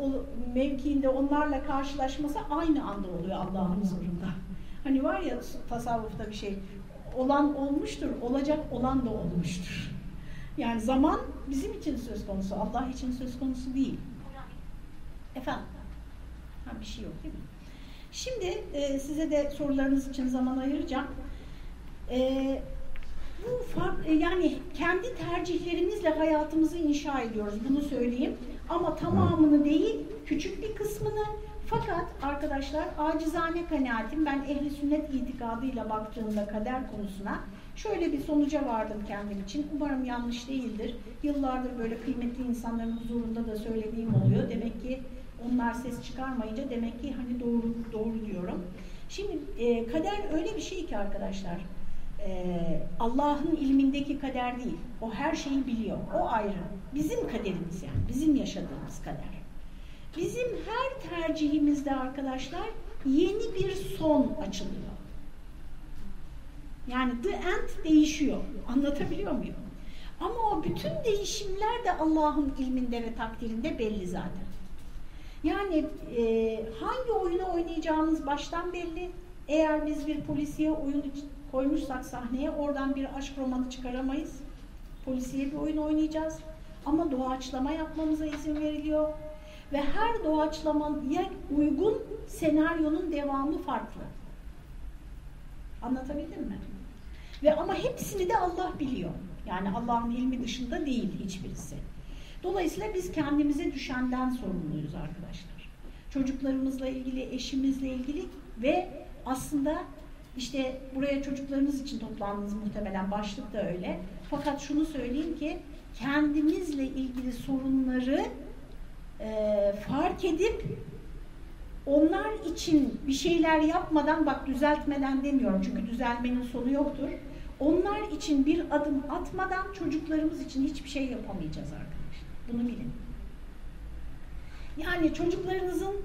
mevkiinde onlarla karşılaşması aynı anda oluyor Allah'ın huzurunda. Hani var ya tasavvufta bir şey, olan olmuştur, olacak olan da olmuştur. Yani zaman bizim için söz konusu, Allah için söz konusu değil. Efendim? Ha, bir şey yok değil mi? Şimdi e, size de sorularınız için zaman ayıracağım. E, bu fark, e, yani kendi tercihlerimizle hayatımızı inşa ediyoruz. Bunu söyleyeyim. Ama tamamını değil, küçük bir kısmını. Fakat arkadaşlar acizane kanaatim ben ehli sünnet itikadıyla baktığımda kader konusuna şöyle bir sonuca vardım kendim için. Umarım yanlış değildir. Yıllardır böyle kıymetli insanların huzurunda da söylediğim oluyor. Demek ki onlar ses çıkarmayınca demek ki hani doğru doğru diyorum. Şimdi e, kader öyle bir şey ki arkadaşlar. E, Allah'ın ilmindeki kader değil. O her şeyi biliyor. O ayrı. Bizim kaderimiz yani. Bizim yaşadığımız kader. Bizim her tercihimizde arkadaşlar yeni bir son açılıyor. Yani the end değişiyor. Anlatabiliyor muyum? Ama o bütün değişimler de Allah'ın ilminde ve takdirinde belli zaten. Yani e, hangi oyunu oynayacağımız baştan belli. Eğer biz bir polisiye oyun koymuşsak sahneye oradan bir aşk romanı çıkaramayız. Polisiye bir oyun oynayacağız. Ama doğaçlama yapmamıza izin veriliyor. Ve her doğaçlamaya uygun senaryonun devamı farklı. Anlatabildim mi? Ve ama hepsini de Allah biliyor. Yani Allah'ın ilmi dışında değil hiçbirisi. Dolayısıyla biz kendimize düşenden sorumluyuz arkadaşlar. Çocuklarımızla ilgili, eşimizle ilgili ve aslında işte buraya çocuklarınız için toplandınız muhtemelen başlık da öyle. Fakat şunu söyleyeyim ki kendimizle ilgili sorunları e, fark edip onlar için bir şeyler yapmadan bak düzeltmeden demiyorum çünkü düzelmenin sonu yoktur. Onlar için bir adım atmadan çocuklarımız için hiçbir şey yapamayacağız arkadaşlar. Bunu bilin. Yani çocuklarınızın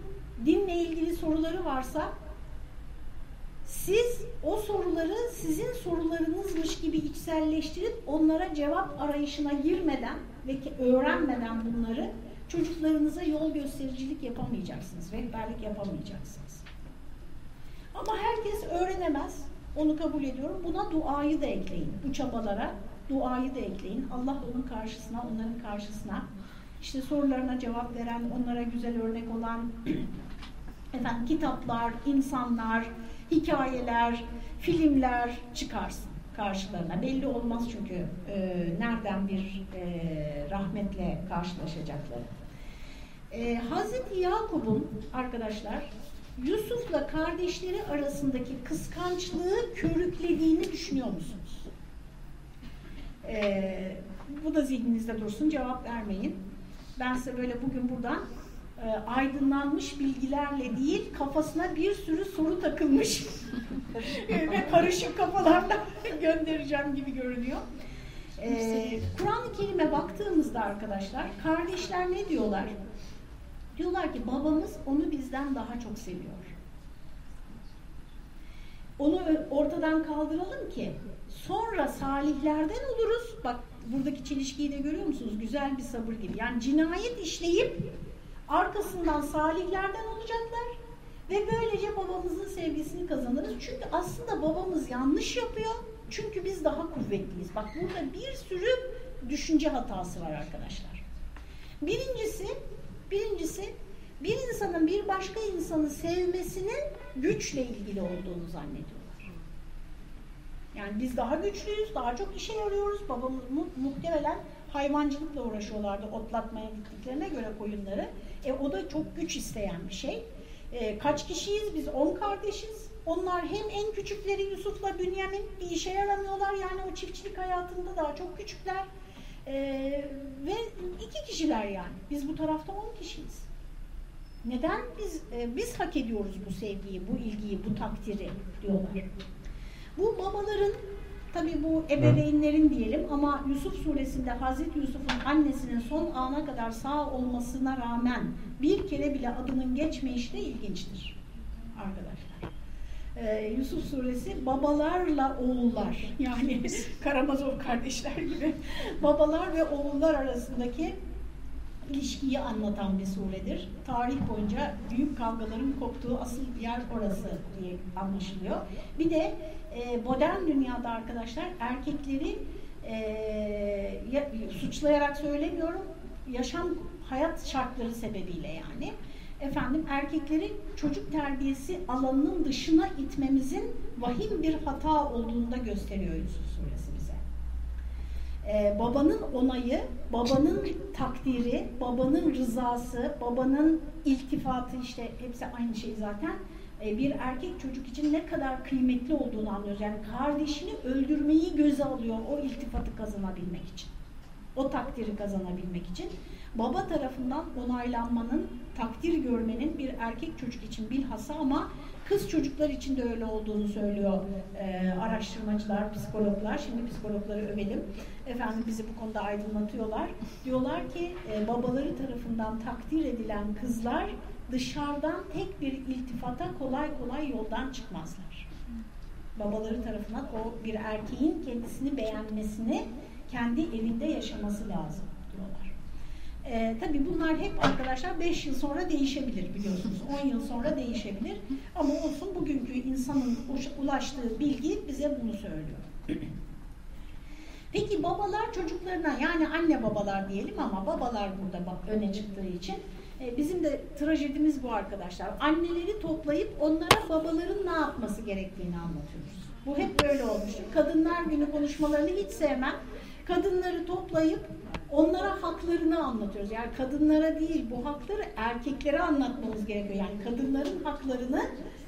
dinle ilgili soruları varsa siz o soruları sizin sorularınızmış gibi içselleştirip onlara cevap arayışına girmeden ve öğrenmeden bunları çocuklarınıza yol göstericilik yapamayacaksınız, rehberlik yapamayacaksınız. Ama herkes öğrenemez, onu kabul ediyorum. Buna duayı da ekleyin, bu çabalara duayı da ekleyin. Allah onun karşısına, onların karşısına işte sorularına cevap veren, onlara güzel örnek olan [CLEARS THROAT] efendim kitaplar, insanlar, hikayeler, filmler çıkarsın karşılarına. Belli olmaz çünkü e, nereden bir e, rahmetle karşılaşacakları. E, Hazreti Yakup'un arkadaşlar Yusuf'la kardeşleri arasındaki kıskançlığı körüklediğini düşünüyor musunuz? E, bu da zihninizde dursun, cevap vermeyin. Ben size böyle bugün buradan e, aydınlanmış bilgilerle değil kafasına bir sürü soru takılmış [LAUGHS] ve karışık kafalarla [LAUGHS] göndereceğim gibi görünüyor. Ee, Kur'an-ı Kerim'e baktığımızda arkadaşlar kardeşler ne diyorlar? Diyorlar ki babamız onu bizden daha çok seviyor. Onu ortadan kaldıralım ki sonra salihlerden oluruz. Bak buradaki çelişkiyi de görüyor musunuz? Güzel bir sabır gibi. Yani cinayet işleyip Arkasından salihlerden olacaklar ve böylece babamızın sevgisini kazanırız. Çünkü aslında babamız yanlış yapıyor. Çünkü biz daha kuvvetliyiz. Bak burada bir sürü düşünce hatası var arkadaşlar. Birincisi, birincisi bir insanın bir başka insanı sevmesinin güçle ilgili olduğunu zannediyorlar. Yani biz daha güçlüyüz, daha çok işe yarıyoruz. Babamız mu muhtemelen hayvancılıkla uğraşıyorlardı otlatmaya gittiklerine göre koyunları. E, o da çok güç isteyen bir şey. E, kaç kişiyiz? Biz on kardeşiz. Onlar hem en küçükleri Yusuf'la Bünyamin bir işe yaramıyorlar. Yani o çiftçilik hayatında daha çok küçükler. E, ve iki kişiler yani. Biz bu tarafta on kişiyiz. Neden biz e, biz hak ediyoruz bu sevgiyi, bu ilgiyi, bu takdiri diyorlar. Bu babaların Tabi bu ebeveynlerin diyelim ama Yusuf suresinde Hazreti Yusuf'un annesinin son ana kadar sağ olmasına rağmen bir kere bile adının geçmeyişi de ilginçtir arkadaşlar. Ee, Yusuf suresi babalarla oğullar yani [LAUGHS] Karamazov kardeşler gibi babalar ve oğullar arasındaki ilişkiyi anlatan bir suredir. Tarih boyunca büyük kavgaların koptuğu asıl yer orası diye anlaşılıyor. Bir de e, modern dünyada arkadaşlar erkekleri e, ya, suçlayarak söylemiyorum, yaşam hayat şartları sebebiyle yani efendim erkekleri çocuk terbiyesi alanının dışına itmemizin vahim bir hata olduğunu da gösteriyor Yusuf suresi bize. Ee, babanın onayı, babanın takdiri, babanın rızası, babanın iltifatı işte hepsi aynı şey zaten bir erkek çocuk için ne kadar kıymetli olduğunu anlıyoruz. Yani kardeşini öldürmeyi göze alıyor o iltifatı kazanabilmek için. O takdiri kazanabilmek için. Baba tarafından onaylanmanın, takdir görmenin bir erkek çocuk için bilhassa ama kız çocuklar için de öyle olduğunu söylüyor e, araştırmacılar, psikologlar. Şimdi psikologları övelim. Efendim bizi bu konuda aydınlatıyorlar. Diyorlar ki e, babaları tarafından takdir edilen kızlar dışarıdan tek bir iltifata kolay kolay yoldan çıkmazlar. Babaları tarafından o bir erkeğin kendisini beğenmesini kendi evinde yaşaması lazım diyorlar. Ee, tabii bunlar hep arkadaşlar 5 yıl sonra değişebilir biliyorsunuz. 10 yıl sonra değişebilir. Ama olsun bugünkü insanın ulaştığı bilgi bize bunu söylüyor. Peki babalar çocuklarına yani anne babalar diyelim ama babalar burada bak öne çıktığı için bizim de trajedimiz bu arkadaşlar. Anneleri toplayıp onlara babaların ne yapması gerektiğini anlatıyoruz. Bu hep böyle olmuştur. Kadınlar günü konuşmalarını hiç sevmem. Kadınları toplayıp onlara haklarını anlatıyoruz. Yani kadınlara değil bu hakları erkeklere anlatmamız gerekiyor. Yani kadınların haklarını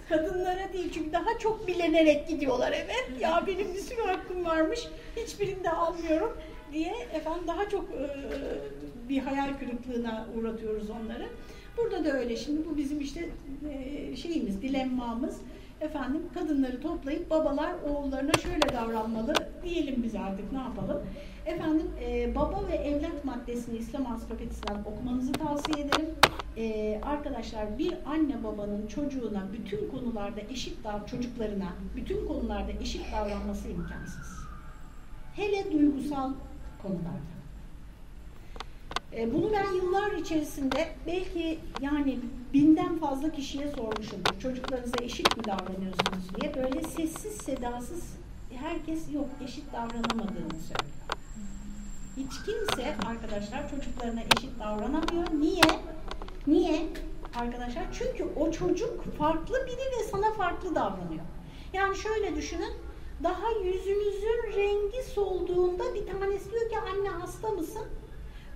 kadınlara değil çünkü daha çok bilenerek gidiyorlar eve. Ya benim bir sürü hakkım varmış hiçbirini de almıyorum diye efendim daha çok e, bir hayal kırıklığına uğratıyoruz onları. Burada da öyle. Şimdi bu bizim işte e, şeyimiz, dilemmamız. efendim kadınları toplayıp babalar oğullarına şöyle davranmalı diyelim biz artık ne yapalım. Efendim e, baba ve evlat maddesini İslam ansiklopedisinden okumanızı tavsiye ederim. E, arkadaşlar bir anne babanın çocuğuna bütün konularda eşit dav çocuklarına bütün konularda eşit davranması imkansız. Hele duygusal konularda. E, bunu ben yıllar içerisinde belki yani binden fazla kişiye sormuşumdur. Çocuklarınıza eşit mi davranıyorsunuz diye. Böyle sessiz sedasız herkes yok eşit davranamadığını söylüyor. Hiç kimse arkadaşlar çocuklarına eşit davranamıyor. Niye? Niye? Arkadaşlar çünkü o çocuk farklı biri ve sana farklı davranıyor. Yani şöyle düşünün. Daha yüzünüzün rengi solduğunda bir tanesi diyor ki anne hasta mısın?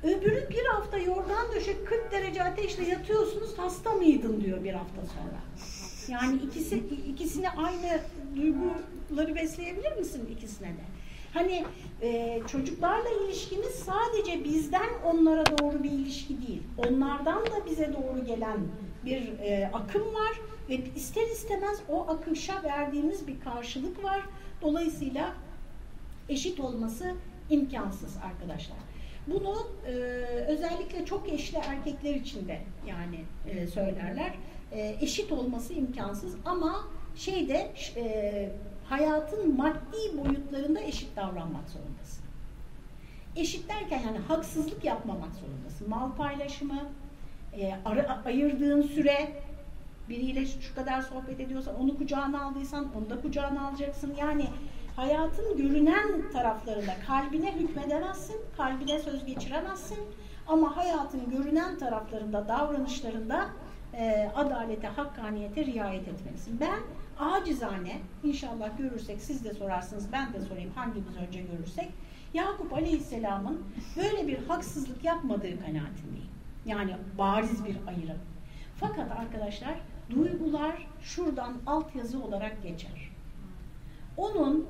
Öbürü bir hafta yorgan döşek 40 derece ateşle yatıyorsunuz hasta mıydın diyor bir hafta sonra. Yani ikisi ikisini aynı duyguları besleyebilir misin ikisine de? Hani e, çocuklarla ilişkimiz sadece bizden onlara doğru bir ilişki değil. Onlardan da bize doğru gelen bir e, akım var ve ister istemez o akışa verdiğimiz bir karşılık var. Dolayısıyla eşit olması imkansız arkadaşlar. Bunu e, özellikle çok eşli erkekler için de yani e, söylerler. E, eşit olması imkansız ama şeyde e, hayatın maddi boyutlarında eşit davranmak zorundasın. Eşit derken yani haksızlık yapmamak zorundasın. Mal paylaşımı, e, ara, ayırdığın süre, biriyle şu kadar sohbet ediyorsan onu kucağına aldıysan onu da kucağına alacaksın. Yani hayatın görünen taraflarında kalbine hükmedemezsin, kalbine söz geçiremezsin ama hayatın görünen taraflarında, davranışlarında e, adalete, hakkaniyete riayet etmelisin. Ben acizane, inşallah görürsek siz de sorarsınız, ben de sorayım hangimiz önce görürsek, Yakup Aleyhisselam'ın böyle bir haksızlık yapmadığı kanaatindeyim. Yani bariz bir ayrım. Fakat arkadaşlar duygular şuradan altyazı olarak geçer. Onun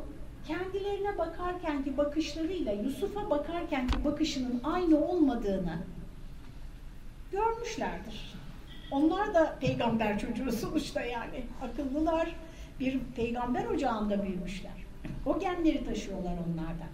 kendilerine bakarkenki bakışlarıyla Yusuf'a bakarkenki bakışının aynı olmadığını görmüşlerdir. Onlar da peygamber çocuğu sonuçta yani. Akıllılar bir peygamber ocağında büyümüşler. O genleri taşıyorlar onlardan.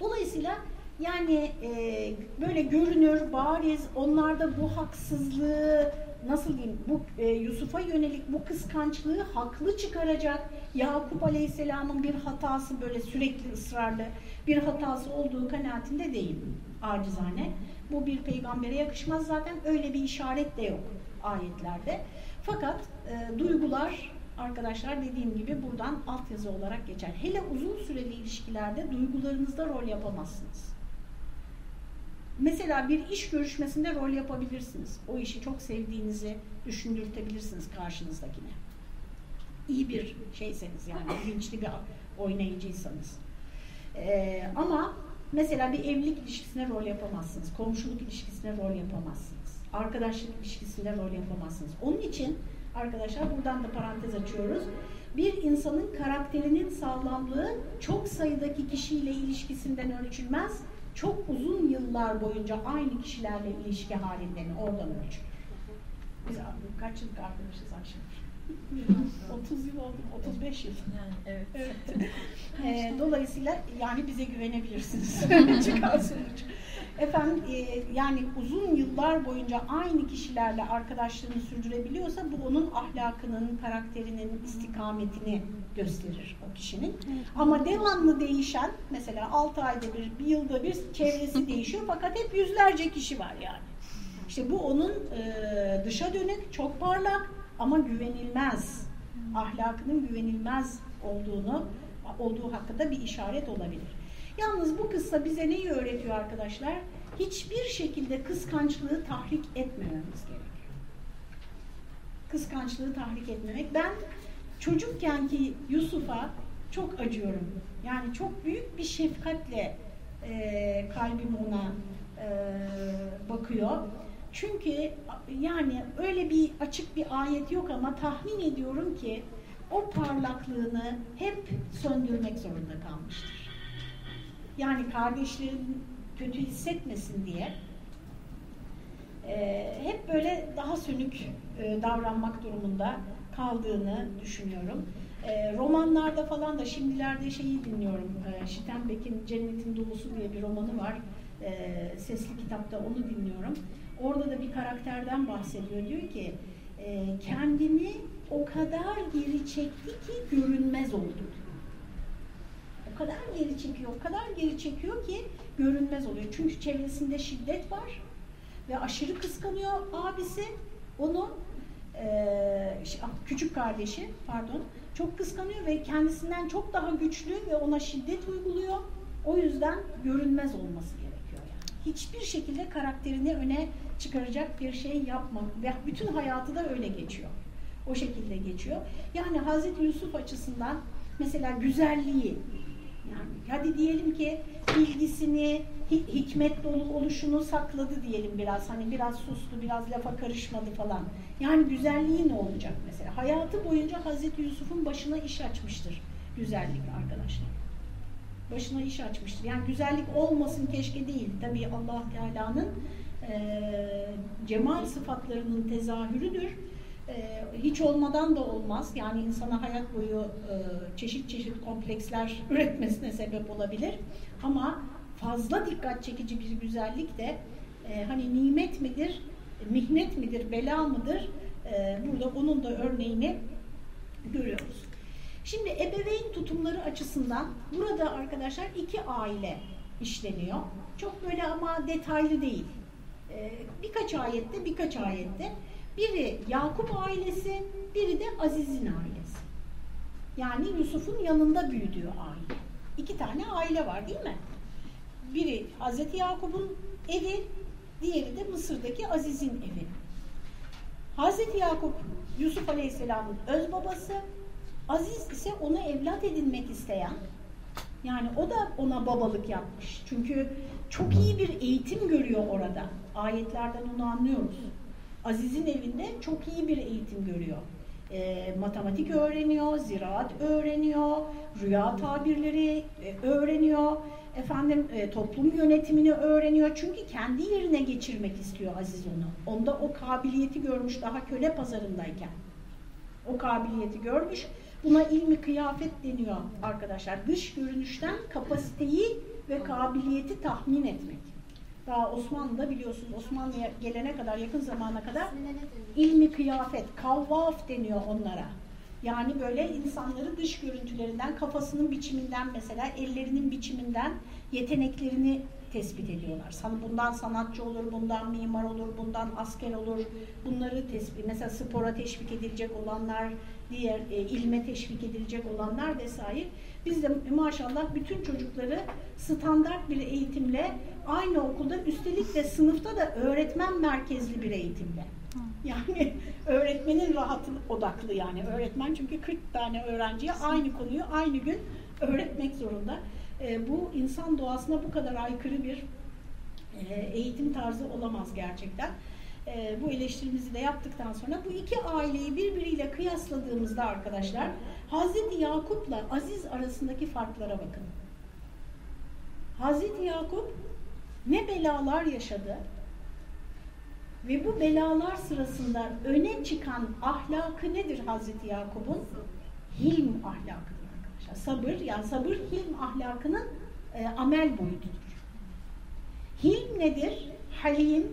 Dolayısıyla yani e, böyle görünür, bariz, onlarda bu haksızlığı, nasıl diyeyim, bu e, Yusuf'a yönelik bu kıskançlığı haklı çıkaracak, Yakup Aleyhisselam'ın bir hatası böyle sürekli ısrarlı bir hatası olduğu kanaatinde değil acizane. Bu bir peygambere yakışmaz zaten öyle bir işaret de yok ayetlerde. Fakat e, duygular arkadaşlar dediğim gibi buradan altyazı olarak geçer. Hele uzun süreli ilişkilerde duygularınızda rol yapamazsınız. Mesela bir iş görüşmesinde rol yapabilirsiniz. O işi çok sevdiğinizi düşündürtebilirsiniz karşınızdakine. İyi bir şeyseniz yani [CLEARS THROAT] bilinçli bir oynayıcıysanız. Ee, ama mesela bir evlilik ilişkisine rol yapamazsınız. Komşuluk ilişkisine rol yapamazsınız. Arkadaşlık ilişkisinde rol yapamazsınız. Onun için arkadaşlar buradan da parantez açıyoruz. Bir insanın karakterinin sağlamlığı çok sayıdaki kişiyle ilişkisinden ölçülmez çok uzun yıllar boyunca aynı kişilerle ilişki halinde mi oradan ölçülür. Biz kaç yıllık arkadaşız Ayşe? 30 [LAUGHS] yıl oldu, 35 yıl. Yani, evet. evet. [LAUGHS] e, dolayısıyla yani bize güvenebilirsiniz. [LAUGHS] Çıkan sonuç. Efendim e, yani uzun yıllar boyunca aynı kişilerle arkadaşlığını sürdürebiliyorsa bu onun ahlakının, karakterinin, istikametini gösterir o kişinin. Ama devamlı değişen mesela 6 ayda bir, bir yılda bir çevresi [LAUGHS] değişiyor fakat hep yüzlerce kişi var yani. İşte bu onun e, dışa dönük, çok parlak ama güvenilmez, ahlakının güvenilmez olduğunu olduğu hakkında bir işaret olabilir. Yalnız bu kıssa bize neyi öğretiyor arkadaşlar? Hiçbir şekilde kıskançlığı tahrik etmememiz gerekiyor. Kıskançlığı tahrik etmemek. Ben çocukken ki Yusuf'a çok acıyorum. Yani çok büyük bir şefkatle e, kalbim ona e, bakıyor. Çünkü yani öyle bir açık bir ayet yok ama tahmin ediyorum ki o parlaklığını hep söndürmek zorunda kalmıştır. Yani kardeşlerin kötü hissetmesin diye e, hep böyle daha sönük e, davranmak durumunda kaldığını düşünüyorum. E, romanlarda falan da şimdilerde şeyi dinliyorum. E, Şitenbek'in Cennetin Dolusu diye bir romanı var. E, sesli kitapta onu dinliyorum. Orada da bir karakterden bahsediyor. Diyor ki e, kendini o kadar geri çekti ki görünmez oldu. O kadar geri çekiyor, o kadar geri çekiyor ki görünmez oluyor. Çünkü çevresinde şiddet var ve aşırı kıskanıyor abisi onu e, küçük kardeşi pardon çok kıskanıyor ve kendisinden çok daha güçlü ve ona şiddet uyguluyor. O yüzden görünmez olması gerekiyor yani. Hiçbir şekilde karakterini öne çıkaracak bir şey yapma ve bütün hayatı da öyle geçiyor. O şekilde geçiyor. Yani Hazreti Yusuf açısından mesela güzelliği yani hadi diyelim ki bilgisini, hikmet dolu oluşunu sakladı diyelim biraz. Hani biraz sustu, biraz lafa karışmadı falan. Yani güzelliği ne olacak mesela? Hayatı boyunca Hazreti Yusuf'un başına iş açmıştır güzellik arkadaşlar. Başına iş açmıştır. Yani güzellik olmasın keşke değil. Tabii Allah Teala'nın e, cemal sıfatlarının tezahürüdür. E, hiç olmadan da olmaz. Yani insana hayat boyu e, çeşit çeşit kompleksler üretmesine sebep olabilir. Ama fazla dikkat çekici bir güzellik de e, hani nimet midir, mihnet midir, bela mıdır? E, burada onun da örneğini görüyoruz. Şimdi ebeveyn tutumları açısından burada arkadaşlar iki aile işleniyor. Çok böyle ama detaylı değil. Ee, birkaç ayette, birkaç ayette. Biri Yakup ailesi, biri de Aziz'in ailesi. Yani Yusuf'un yanında büyüdüğü aile. İki tane aile var değil mi? Biri Hazreti Yakup'un evi, diğeri de Mısır'daki Aziz'in evi. Hazreti Yakup, Yusuf Aleyhisselam'ın öz babası, Aziz ise onu evlat edinmek isteyen, yani o da ona babalık yapmış. Çünkü çok iyi bir eğitim görüyor orada. Ayetlerden onu anlıyoruz. Aziz'in evinde çok iyi bir eğitim görüyor. E, matematik öğreniyor, ziraat öğreniyor, rüya tabirleri e, öğreniyor, efendim e, toplum yönetimini öğreniyor. Çünkü kendi yerine geçirmek istiyor Aziz onu. Onda o kabiliyeti görmüş daha köle pazarındayken. O kabiliyeti görmüş. Buna ilmi kıyafet deniyor arkadaşlar. Dış görünüşten kapasiteyi ve kabiliyeti tahmin etmek. Daha Osmanlı'da biliyorsunuz Osmanlı'ya gelene kadar yakın zamana kadar ilmi kıyafet, kavvaf deniyor onlara. Yani böyle insanları dış görüntülerinden, kafasının biçiminden mesela ellerinin biçiminden yeteneklerini tespit ediyorlar. Bundan sanatçı olur, bundan mimar olur, bundan asker olur. Bunları tespit, mesela spora teşvik edilecek olanlar, diğer e, ilme teşvik edilecek olanlar vesaire. Biz de maşallah bütün çocukları standart bir eğitimle aynı okulda üstelik de sınıfta da öğretmen merkezli bir eğitimle. Yani [LAUGHS] öğretmenin rahatı odaklı yani. Öğretmen çünkü 40 tane öğrenciye aynı konuyu aynı gün öğretmek zorunda. E, bu insan doğasına bu kadar aykırı bir e, eğitim tarzı olamaz gerçekten. E, bu eleştirimizi de yaptıktan sonra bu iki aileyi birbiriyle kıyasladığımızda arkadaşlar Hazreti Yakup'la Aziz arasındaki farklara bakın. Hazreti Yakup ne belalar yaşadı ve bu belalar sırasında öne çıkan ahlakı nedir Hazreti Yakup'un? Hilm ahlakıdır arkadaşlar. Sabır yani sabır hilm ahlakının e, amel boyutudur. Hilm nedir? Halim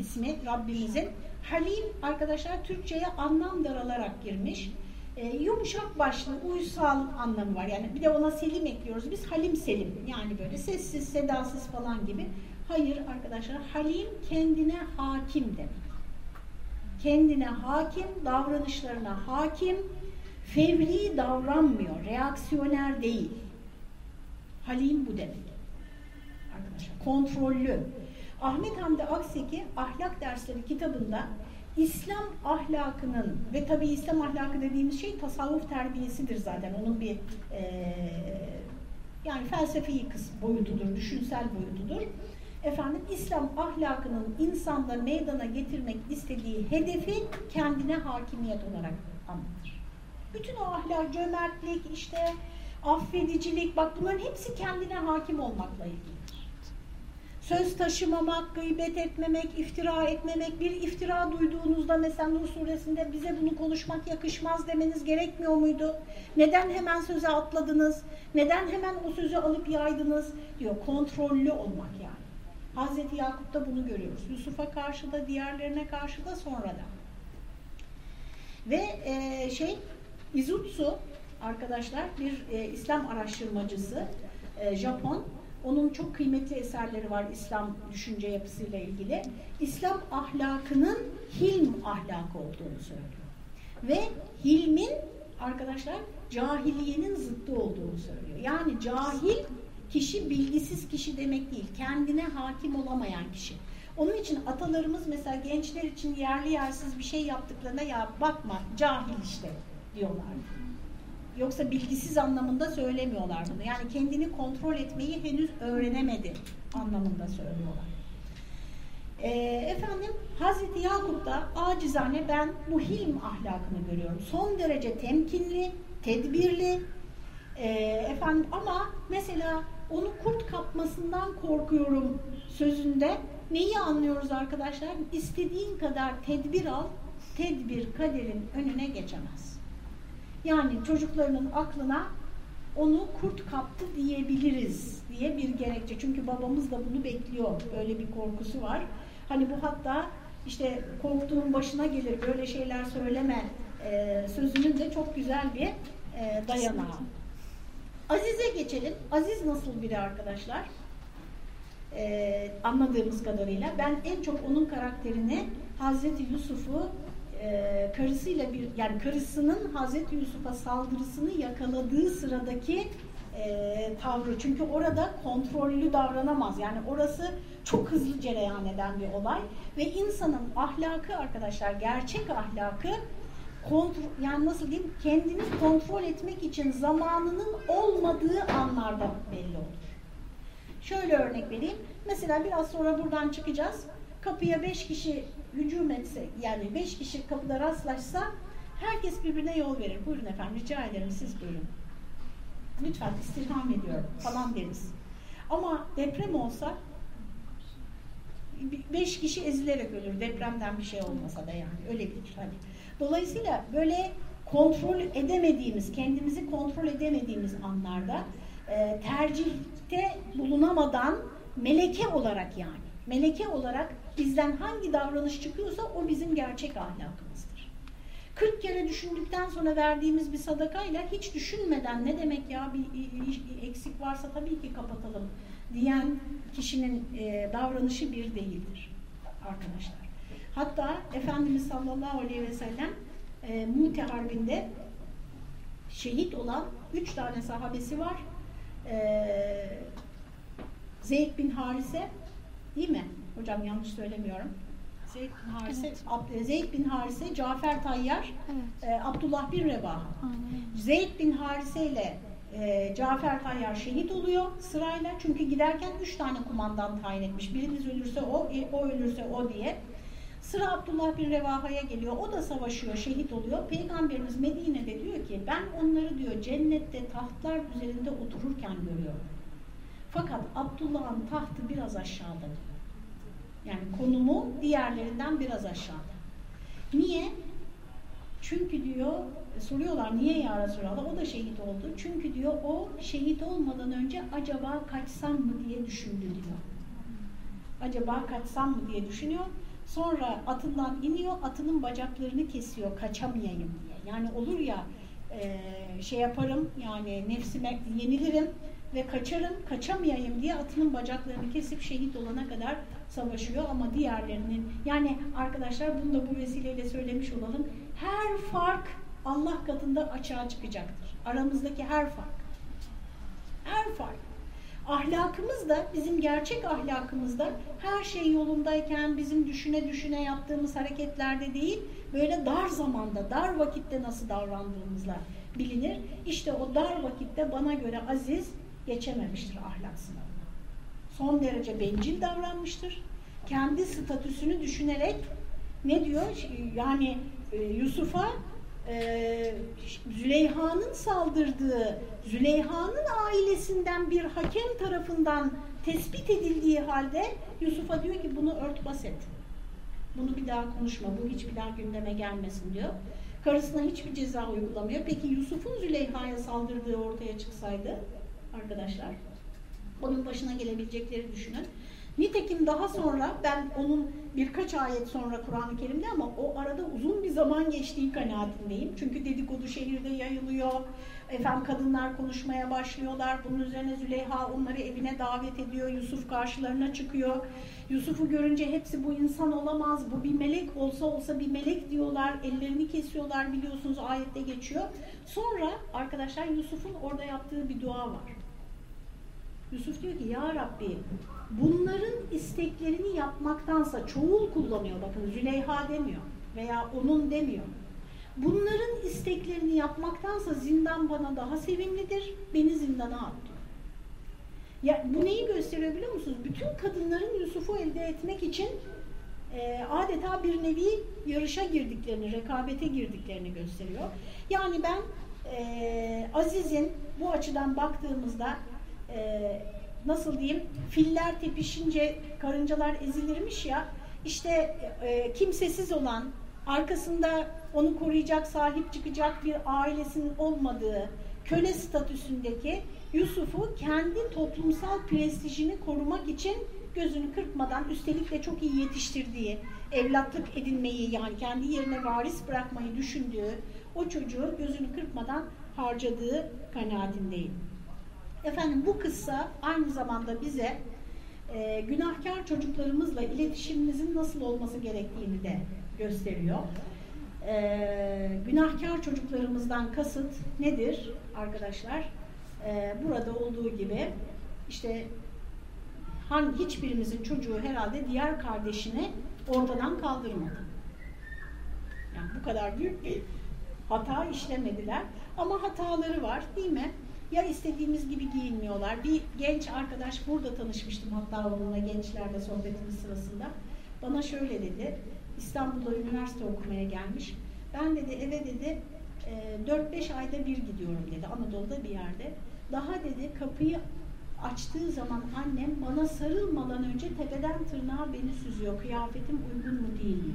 ismi Rabbimizin. Halim arkadaşlar Türkçe'ye anlam daralarak girmiş. E, yumuşak başlı, uysal anlamı var. Yani bir de ona selim ekliyoruz. Biz halim selim. Yani böyle sessiz, sedasız falan gibi. Hayır arkadaşlar, halim kendine hakim demek. Kendine hakim, davranışlarına hakim, fevri davranmıyor, reaksiyoner değil. Halim bu demek. Arkadaşlar, kontrollü. Ahmet Hamdi Akseki ahlak dersleri kitabında İslam ahlakının ve tabi İslam ahlakı dediğimiz şey tasavvuf terbiyesidir zaten. Onun bir e, yani felsefi kısmı boyutudur, düşünsel boyutudur. Efendim İslam ahlakının insanda meydana getirmek istediği hedefi kendine hakimiyet olarak anlatır. Bütün o ahlak, cömertlik, işte affedicilik, bak bunların hepsi kendine hakim olmakla ilgilidir. Söz taşımamak, gıybet etmemek, iftira etmemek, bir iftira duyduğunuzda mesela Nur suresinde bize bunu konuşmak yakışmaz demeniz gerekmiyor muydu? Neden hemen söze atladınız? Neden hemen o sözü alıp yaydınız? diyor. Kontrollü olmak yani. Hazreti Yakup'ta bunu görüyoruz. Yusuf'a karşı da, diğerlerine karşı da sonra da. Ve e, şey, Izutsu arkadaşlar bir e, İslam araştırmacısı, e, Japon. Onun çok kıymetli eserleri var İslam düşünce yapısıyla ilgili. İslam ahlakının hilm ahlakı olduğunu söylüyor. Ve hilmin arkadaşlar cahiliyenin zıttı olduğunu söylüyor. Yani cahil kişi bilgisiz kişi demek değil. Kendine hakim olamayan kişi. Onun için atalarımız mesela gençler için yerli yersiz bir şey yaptıklarında ya bakma cahil işte diyorlar. Yoksa bilgisiz anlamında söylemiyorlar bunu. Yani kendini kontrol etmeyi henüz öğrenemedi anlamında söylüyorlar. Ee, efendim Hazreti Yakup'ta acizane ben bu hilm ahlakını görüyorum. Son derece temkinli, tedbirli, e, efendim ama mesela onu kurt kapmasından korkuyorum sözünde neyi anlıyoruz arkadaşlar? İstediğin kadar tedbir al, tedbir kaderin önüne geçemez. Yani çocuklarının aklına onu kurt kaptı diyebiliriz diye bir gerekçe. Çünkü babamız da bunu bekliyor. Böyle bir korkusu var. Hani bu hatta işte korktuğun başına gelir böyle şeyler söyleme e, sözünün de çok güzel bir e, dayanağı. Aziz'e geçelim. Aziz nasıl biri arkadaşlar? Ee, anladığımız kadarıyla. Ben en çok onun karakterini Hazreti Yusuf'u e, karısıyla bir yani karısının Hazreti Yusuf'a saldırısını yakaladığı sıradaki e, tavrı. Çünkü orada kontrollü davranamaz. Yani orası çok hızlı cereyan eden bir olay ve insanın ahlakı arkadaşlar gerçek ahlakı kontrol, yani nasıl diyeyim kendini kontrol etmek için zamanının olmadığı anlarda belli olur. Şöyle örnek vereyim. Mesela biraz sonra buradan çıkacağız. Kapıya beş kişi hücum etse yani beş kişi kapıda rastlaşsa herkes birbirine yol verir. Buyurun efendim rica ederim siz buyurun. Lütfen istirham ediyorum falan deriz. Ama deprem olsa beş kişi ezilerek ölür. Depremden bir şey olmasa da yani öyle bir hani. Dolayısıyla böyle kontrol edemediğimiz, kendimizi kontrol edemediğimiz anlarda e, tercihte bulunamadan meleke olarak yani, meleke olarak bizden hangi davranış çıkıyorsa o bizim gerçek ahlakımızdır. 40 kere düşündükten sonra verdiğimiz bir sadakayla hiç düşünmeden ne demek ya bir eksik varsa tabii ki kapatalım diyen kişinin e, davranışı bir değildir arkadaşlar. Hatta Efendimiz sallallahu aleyhi ve sellem e, Mute Harbi'nde şehit olan üç tane sahabesi var. E, Zeyd bin Harise değil mi? Hocam yanlış söylemiyorum. Zeyd bin Harise, evet. Zeyd bin Harise, Cafer Tayyar, evet. e, Abdullah bin Revaha. Zeyd bin Harise ile e, Cafer Tayyar şehit oluyor sırayla. Çünkü giderken üç tane kumandan tayin etmiş. Biriniz ölürse o, e, o ölürse o diye. Sıra Abdullah bin Revaha'ya geliyor. O da savaşıyor, şehit oluyor. Peygamberimiz Medine'de diyor ki ben onları diyor cennette tahtlar üzerinde otururken görüyorum. Fakat Abdullah'ın tahtı biraz aşağıda diyor. Yani konumu diğerlerinden biraz aşağıda. Niye? Çünkü diyor, soruyorlar niye ya Resulallah? O da şehit oldu. Çünkü diyor o şehit olmadan önce acaba kaçsam mı diye düşündü diyor. Acaba kaçsam mı diye düşünüyor. Sonra atından iniyor, atının bacaklarını kesiyor kaçamayayım diye. Yani olur ya e, şey yaparım yani nefsime yenilirim ve kaçarım, kaçamayayım diye atının bacaklarını kesip şehit olana kadar savaşıyor ama diğerlerinin yani arkadaşlar bunu da bu vesileyle söylemiş olalım. Her fark Allah katında açığa çıkacaktır. Aramızdaki her fark. Her fark. Ahlakımız da bizim gerçek ahlakımızda her şey yolundayken bizim düşüne düşüne yaptığımız hareketlerde değil böyle dar zamanda, dar vakitte nasıl davrandığımızla bilinir. İşte o dar vakitte bana göre Aziz geçememiştir ahlak sınavına. Son derece bencil davranmıştır. Kendi statüsünü düşünerek ne diyor? Yani e, Yusuf'a e, Züleyha'nın saldırdığı, Züleyha'nın ailesinden bir hakem tarafından tespit edildiği halde Yusuf'a diyor ki bunu ört bas et. Bunu bir daha konuşma, bu hiçbir daha gündeme gelmesin diyor. Karısına hiçbir ceza uygulamıyor. Peki Yusuf'un Züleyha'ya saldırdığı ortaya çıksaydı arkadaşlar, onun başına gelebilecekleri düşünün. Nitekim daha sonra ben onun birkaç ayet sonra Kur'an-ı Kerim'de ama o arada uzun bir zaman geçtiği kanaatindeyim. Çünkü dedikodu şehirde yayılıyor. Efendim kadınlar konuşmaya başlıyorlar. Bunun üzerine Züleyha onları evine davet ediyor. Yusuf karşılarına çıkıyor. Yusuf'u görünce hepsi bu insan olamaz, bu bir melek olsa olsa bir melek diyorlar. Ellerini kesiyorlar biliyorsunuz ayette geçiyor. Sonra arkadaşlar Yusuf'un orada yaptığı bir dua var. Yusuf diyor ki ya Rabbi bunların isteklerini yapmaktansa çoğul kullanıyor bakın Züleyha demiyor veya onun demiyor. Bunların isteklerini yapmaktansa zindan bana daha sevimlidir, beni zindana at. Ya bu neyi gösteriyor biliyor musunuz? Bütün kadınların Yusuf'u elde etmek için e, adeta bir nevi yarışa girdiklerini, rekabete girdiklerini gösteriyor. Yani ben e, Aziz'in bu açıdan baktığımızda e, nasıl diyeyim filler tepişince karıncalar ezilirmiş ya işte e, kimsesiz olan arkasında onu koruyacak sahip çıkacak bir ailesinin olmadığı köle statüsündeki Yusuf'u kendi toplumsal prestijini korumak için gözünü kırpmadan üstelik de çok iyi yetiştirdiği evlatlık edinmeyi yani kendi yerine varis bırakmayı düşündüğü o çocuğu gözünü kırpmadan harcadığı kanaatindeyim. Efendim bu kıssa aynı zamanda bize e, günahkar çocuklarımızla iletişimimizin nasıl olması gerektiğini de gösteriyor. E, günahkar çocuklarımızdan kasıt nedir arkadaşlar? E, burada olduğu gibi işte hangi hiçbirimizin çocuğu herhalde diğer kardeşini ortadan kaldırmadı. Yani bu kadar büyük bir hata işlemediler. Ama hataları var değil mi? Ya istediğimiz gibi giyinmiyorlar. Bir genç arkadaş burada tanışmıştım hatta onunla gençlerle sohbetimiz sırasında. Bana şöyle dedi, İstanbul'da üniversite okumaya gelmiş. Ben dedi eve dedi 4-5 ayda bir gidiyorum dedi Anadolu'da bir yerde. Daha dedi kapıyı açtığı zaman annem bana sarılmadan önce tepeden tırnağa beni süzüyor. Kıyafetim uygun mu değil mi?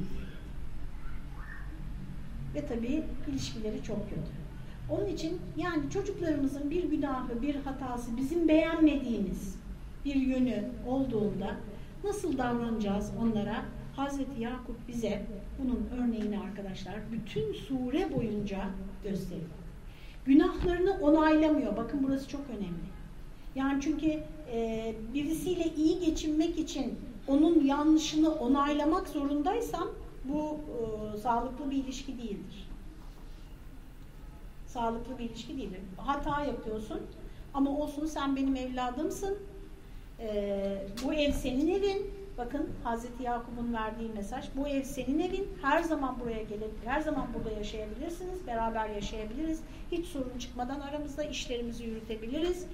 Ve tabii ilişkileri çok kötü. Onun için yani çocuklarımızın bir günahı, bir hatası, bizim beğenmediğimiz bir yönü olduğunda nasıl davranacağız onlara? Hazreti Yakup bize bunun örneğini arkadaşlar bütün sure boyunca gösteriyor. Günahlarını onaylamıyor. Bakın burası çok önemli. Yani çünkü e, birisiyle iyi geçinmek için onun yanlışını onaylamak zorundaysam bu e, sağlıklı bir ilişki değildir sağlıklı bir ilişki değildir. Hata yapıyorsun ama olsun sen benim evladımsın. Ee, bu ev senin evin. Bakın Hazreti Yakup'un verdiği mesaj. Bu ev senin evin. Her zaman buraya gelip, her zaman burada yaşayabilirsiniz. Beraber yaşayabiliriz. Hiç sorun çıkmadan aramızda işlerimizi yürütebiliriz.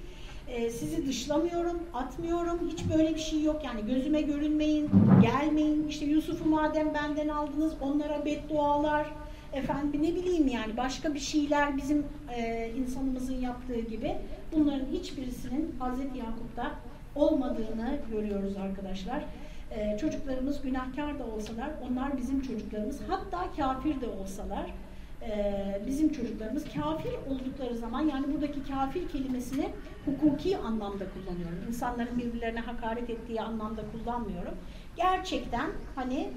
Ee, sizi dışlamıyorum, atmıyorum. Hiç böyle bir şey yok. Yani gözüme görünmeyin, gelmeyin. İşte Yusuf'u madem benden aldınız onlara beddualar, efendim ne bileyim yani başka bir şeyler bizim e, insanımızın yaptığı gibi bunların hiçbirisinin Hz. Yakup'ta olmadığını görüyoruz arkadaşlar. E, çocuklarımız günahkar da olsalar onlar bizim çocuklarımız hatta kafir de olsalar e, bizim çocuklarımız kafir oldukları zaman yani buradaki kafir kelimesini hukuki anlamda kullanıyorum. İnsanların birbirlerine hakaret ettiği anlamda kullanmıyorum. Gerçekten hani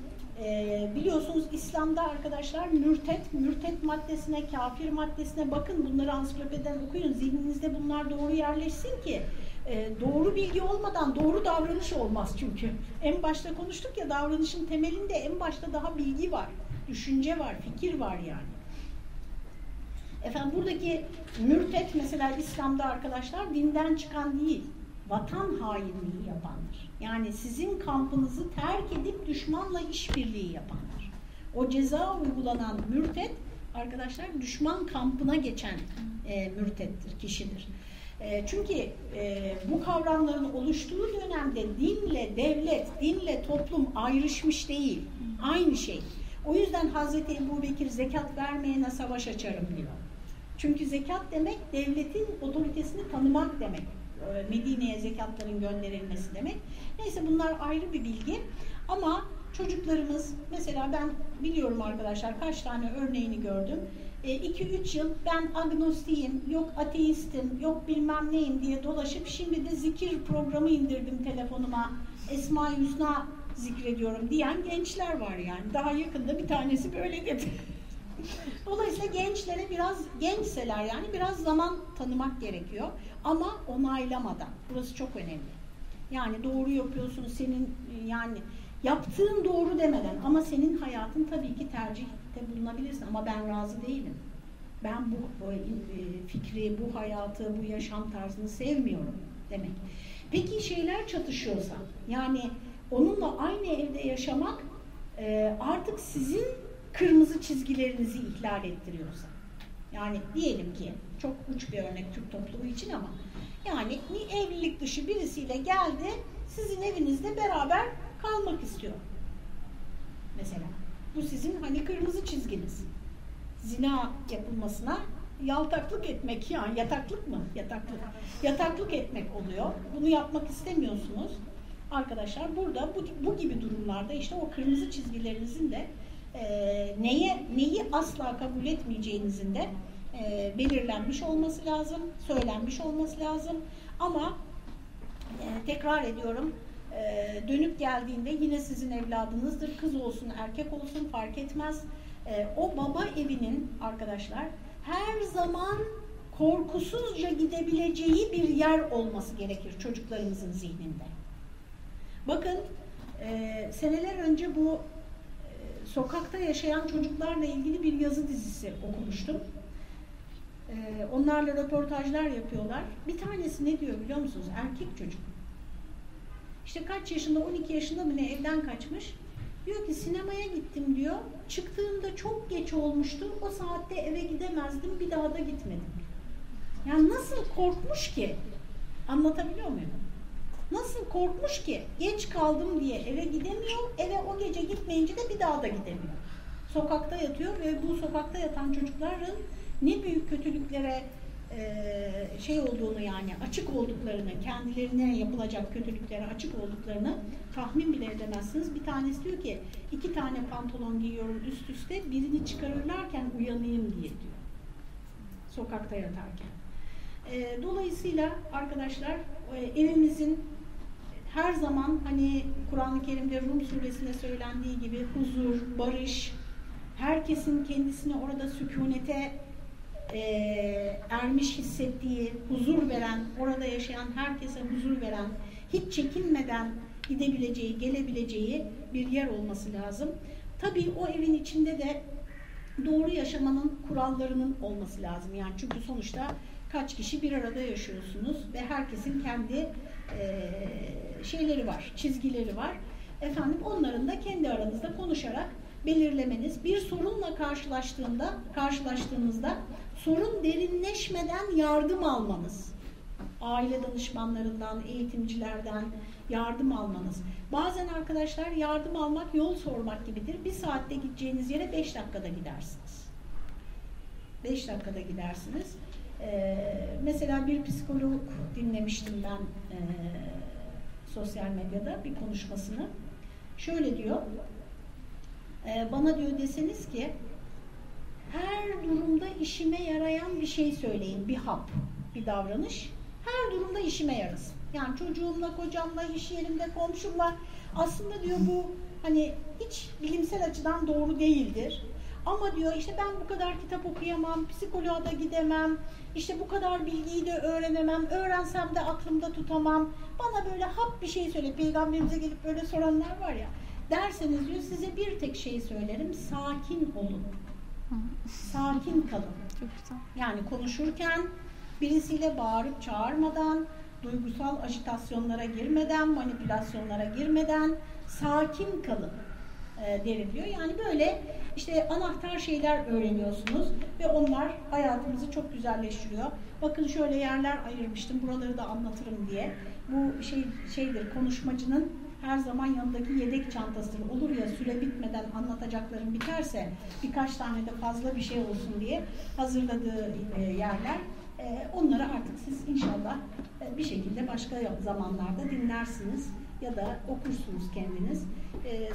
e, biliyorsunuz İslam'da arkadaşlar mürtet, mürtet maddesine, kafir maddesine bakın bunları ansiklopediden okuyun. Zihninizde bunlar doğru yerleşsin ki e, doğru bilgi olmadan doğru davranış olmaz çünkü. En başta konuştuk ya davranışın temelinde en başta daha bilgi var, düşünce var, fikir var yani. Efendim buradaki mürtet mesela İslam'da arkadaşlar dinden çıkan değil, vatan hainliği yapandır. Yani sizin kampınızı terk edip düşmanla işbirliği yapanlar. O ceza uygulanan mürtet arkadaşlar düşman kampına geçen e, mürtettir, kişidir. E, çünkü e, bu kavramların oluştuğu dönemde dinle devlet, dinle toplum ayrışmış değil. Aynı şey. O yüzden Hazreti Ebu Bekir zekat vermeyene savaş açarım diyor. Çünkü zekat demek devletin otoritesini tanımak demek. Ee, Medine'ye zekatların gönderilmesi demek. Neyse bunlar ayrı bir bilgi. Ama çocuklarımız mesela ben biliyorum arkadaşlar kaç tane örneğini gördüm. 2-3 e, yıl ben agnostiyim, yok ateistim, yok bilmem neyim diye dolaşıp şimdi de zikir programı indirdim telefonuma. Esma Hüsna zikrediyorum diyen gençler var yani. Daha yakında bir tanesi böyle dedi. [LAUGHS] Dolayısıyla gençlere biraz gençseler yani biraz zaman tanımak gerekiyor ama onaylamadan. Burası çok önemli. Yani doğru yapıyorsun senin yani yaptığın doğru demeden ama senin hayatın tabii ki tercihte bulunabilirsin ama ben razı değilim. Ben bu, e, fikri, bu hayatı, bu yaşam tarzını sevmiyorum demek. Peki şeyler çatışıyorsa yani onunla aynı evde yaşamak e, artık sizin kırmızı çizgilerinizi ihlal ettiriyorsa. Yani diyelim ki çok uç bir örnek Türk toplumu için ama yani evlilik dışı birisiyle geldi sizin evinizde beraber kalmak istiyor. Mesela. Bu sizin hani kırmızı çizginiz. Zina yapılmasına yaltaklık etmek yani yataklık mı? Yataklık. Yataklık etmek oluyor. Bunu yapmak istemiyorsunuz. Arkadaşlar burada bu, bu gibi durumlarda işte o kırmızı çizgilerinizin de e, neye neyi asla kabul etmeyeceğinizin de e, belirlenmiş olması lazım, söylenmiş olması lazım. Ama e, tekrar ediyorum e, dönüp geldiğinde yine sizin evladınızdır. Kız olsun, erkek olsun fark etmez. O baba evinin arkadaşlar her zaman korkusuzca gidebileceği bir yer olması gerekir çocuklarımızın zihninde. Bakın seneler önce bu sokakta yaşayan çocuklarla ilgili bir yazı dizisi okumuştum. E, onlarla röportajlar yapıyorlar. Bir tanesi ne diyor biliyor musunuz? Erkek çocuk. İşte kaç yaşında, 12 yaşında mı ne evden kaçmış. Diyor ki sinemaya gittim diyor. Çıktığımda çok geç olmuştu. O saatte eve gidemezdim. Bir daha da gitmedim. Yani nasıl korkmuş ki? Anlatabiliyor muyum? Nasıl korkmuş ki? Geç kaldım diye eve gidemiyor. Eve o gece gitmeyince de bir daha da gidemiyor. Sokakta yatıyor ve bu sokakta yatan çocukların ne büyük kötülüklere e, şey olduğunu yani açık olduklarını, kendilerine yapılacak kötülüklere açık olduklarını tahmin bile edemezsiniz. Bir tanesi diyor ki iki tane pantolon giyiyorum üst üste birini çıkarırlarken uyanayım diye diyor. Sokakta yatarken. E, dolayısıyla arkadaşlar e, evimizin her zaman hani Kur'an-ı Kerim'de Rum suresinde söylendiği gibi huzur, barış, herkesin kendisini orada sükunete e, ermiş hissettiği, huzur veren, orada yaşayan herkese huzur veren, hiç çekinmeden gidebileceği, gelebileceği bir yer olması lazım. Tabii o evin içinde de doğru yaşamanın kurallarının olması lazım. Yani çünkü sonuçta kaç kişi bir arada yaşıyorsunuz ve herkesin kendi e, şeyleri var, çizgileri var. Efendim onların da kendi aranızda konuşarak belirlemeniz, bir sorunla karşılaştığında, karşılaştığınızda sorun derinleşmeden yardım almanız. Aile danışmanlarından, eğitimcilerden yardım almanız. Bazen arkadaşlar yardım almak yol sormak gibidir. Bir saatte gideceğiniz yere beş dakikada gidersiniz. Beş dakikada gidersiniz. Ee, mesela bir psikolog dinlemiştim ben e, sosyal medyada bir konuşmasını. Şöyle diyor, e, bana diyor deseniz ki her durumda işime yarayan bir şey söyleyin, bir hap, bir davranış. Her durumda işime yarasın. Yani çocuğumla, kocamla, iş yerimde, komşumla aslında diyor bu hani hiç bilimsel açıdan doğru değildir. Ama diyor işte ben bu kadar kitap okuyamam, psikoloğa da gidemem, işte bu kadar bilgiyi de öğrenemem, öğrensem de aklımda tutamam. Bana böyle hap bir şey söyle, peygamberimize gelip böyle soranlar var ya. Derseniz diyor size bir tek şey söylerim, sakin olun. Sakin kalın. Çok güzel. Yani konuşurken birisiyle bağırıp çağırmadan, duygusal ajitasyonlara girmeden, manipülasyonlara girmeden sakin kalın e, derim diyor. Yani böyle işte anahtar şeyler öğreniyorsunuz ve onlar hayatımızı çok güzelleştiriyor. Bakın şöyle yerler ayırmıştım, buraları da anlatırım diye. Bu şey şeydir, konuşmacının her zaman yanındaki yedek çantasıdır. Olur ya süre bitmeden anlatacaklarım biterse birkaç tane de fazla bir şey olsun diye hazırladığı e, yerler. E, onları artık siz inşallah e, bir şekilde başka zamanlarda dinlersiniz ya da okursunuz kendiniz.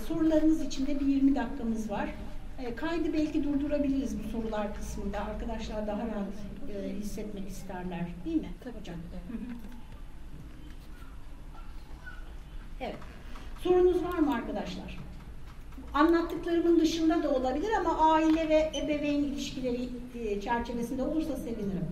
Sorularınız için de bir 20 dakikamız var. Kaydı belki durdurabiliriz bu sorular kısmında. Arkadaşlar daha rahat hissetmek isterler. Değil mi? Tabii hocam. Evet. Sorunuz var mı arkadaşlar? Anlattıklarımın dışında da olabilir ama aile ve ebeveyn ilişkileri çerçevesinde olursa sevinirim.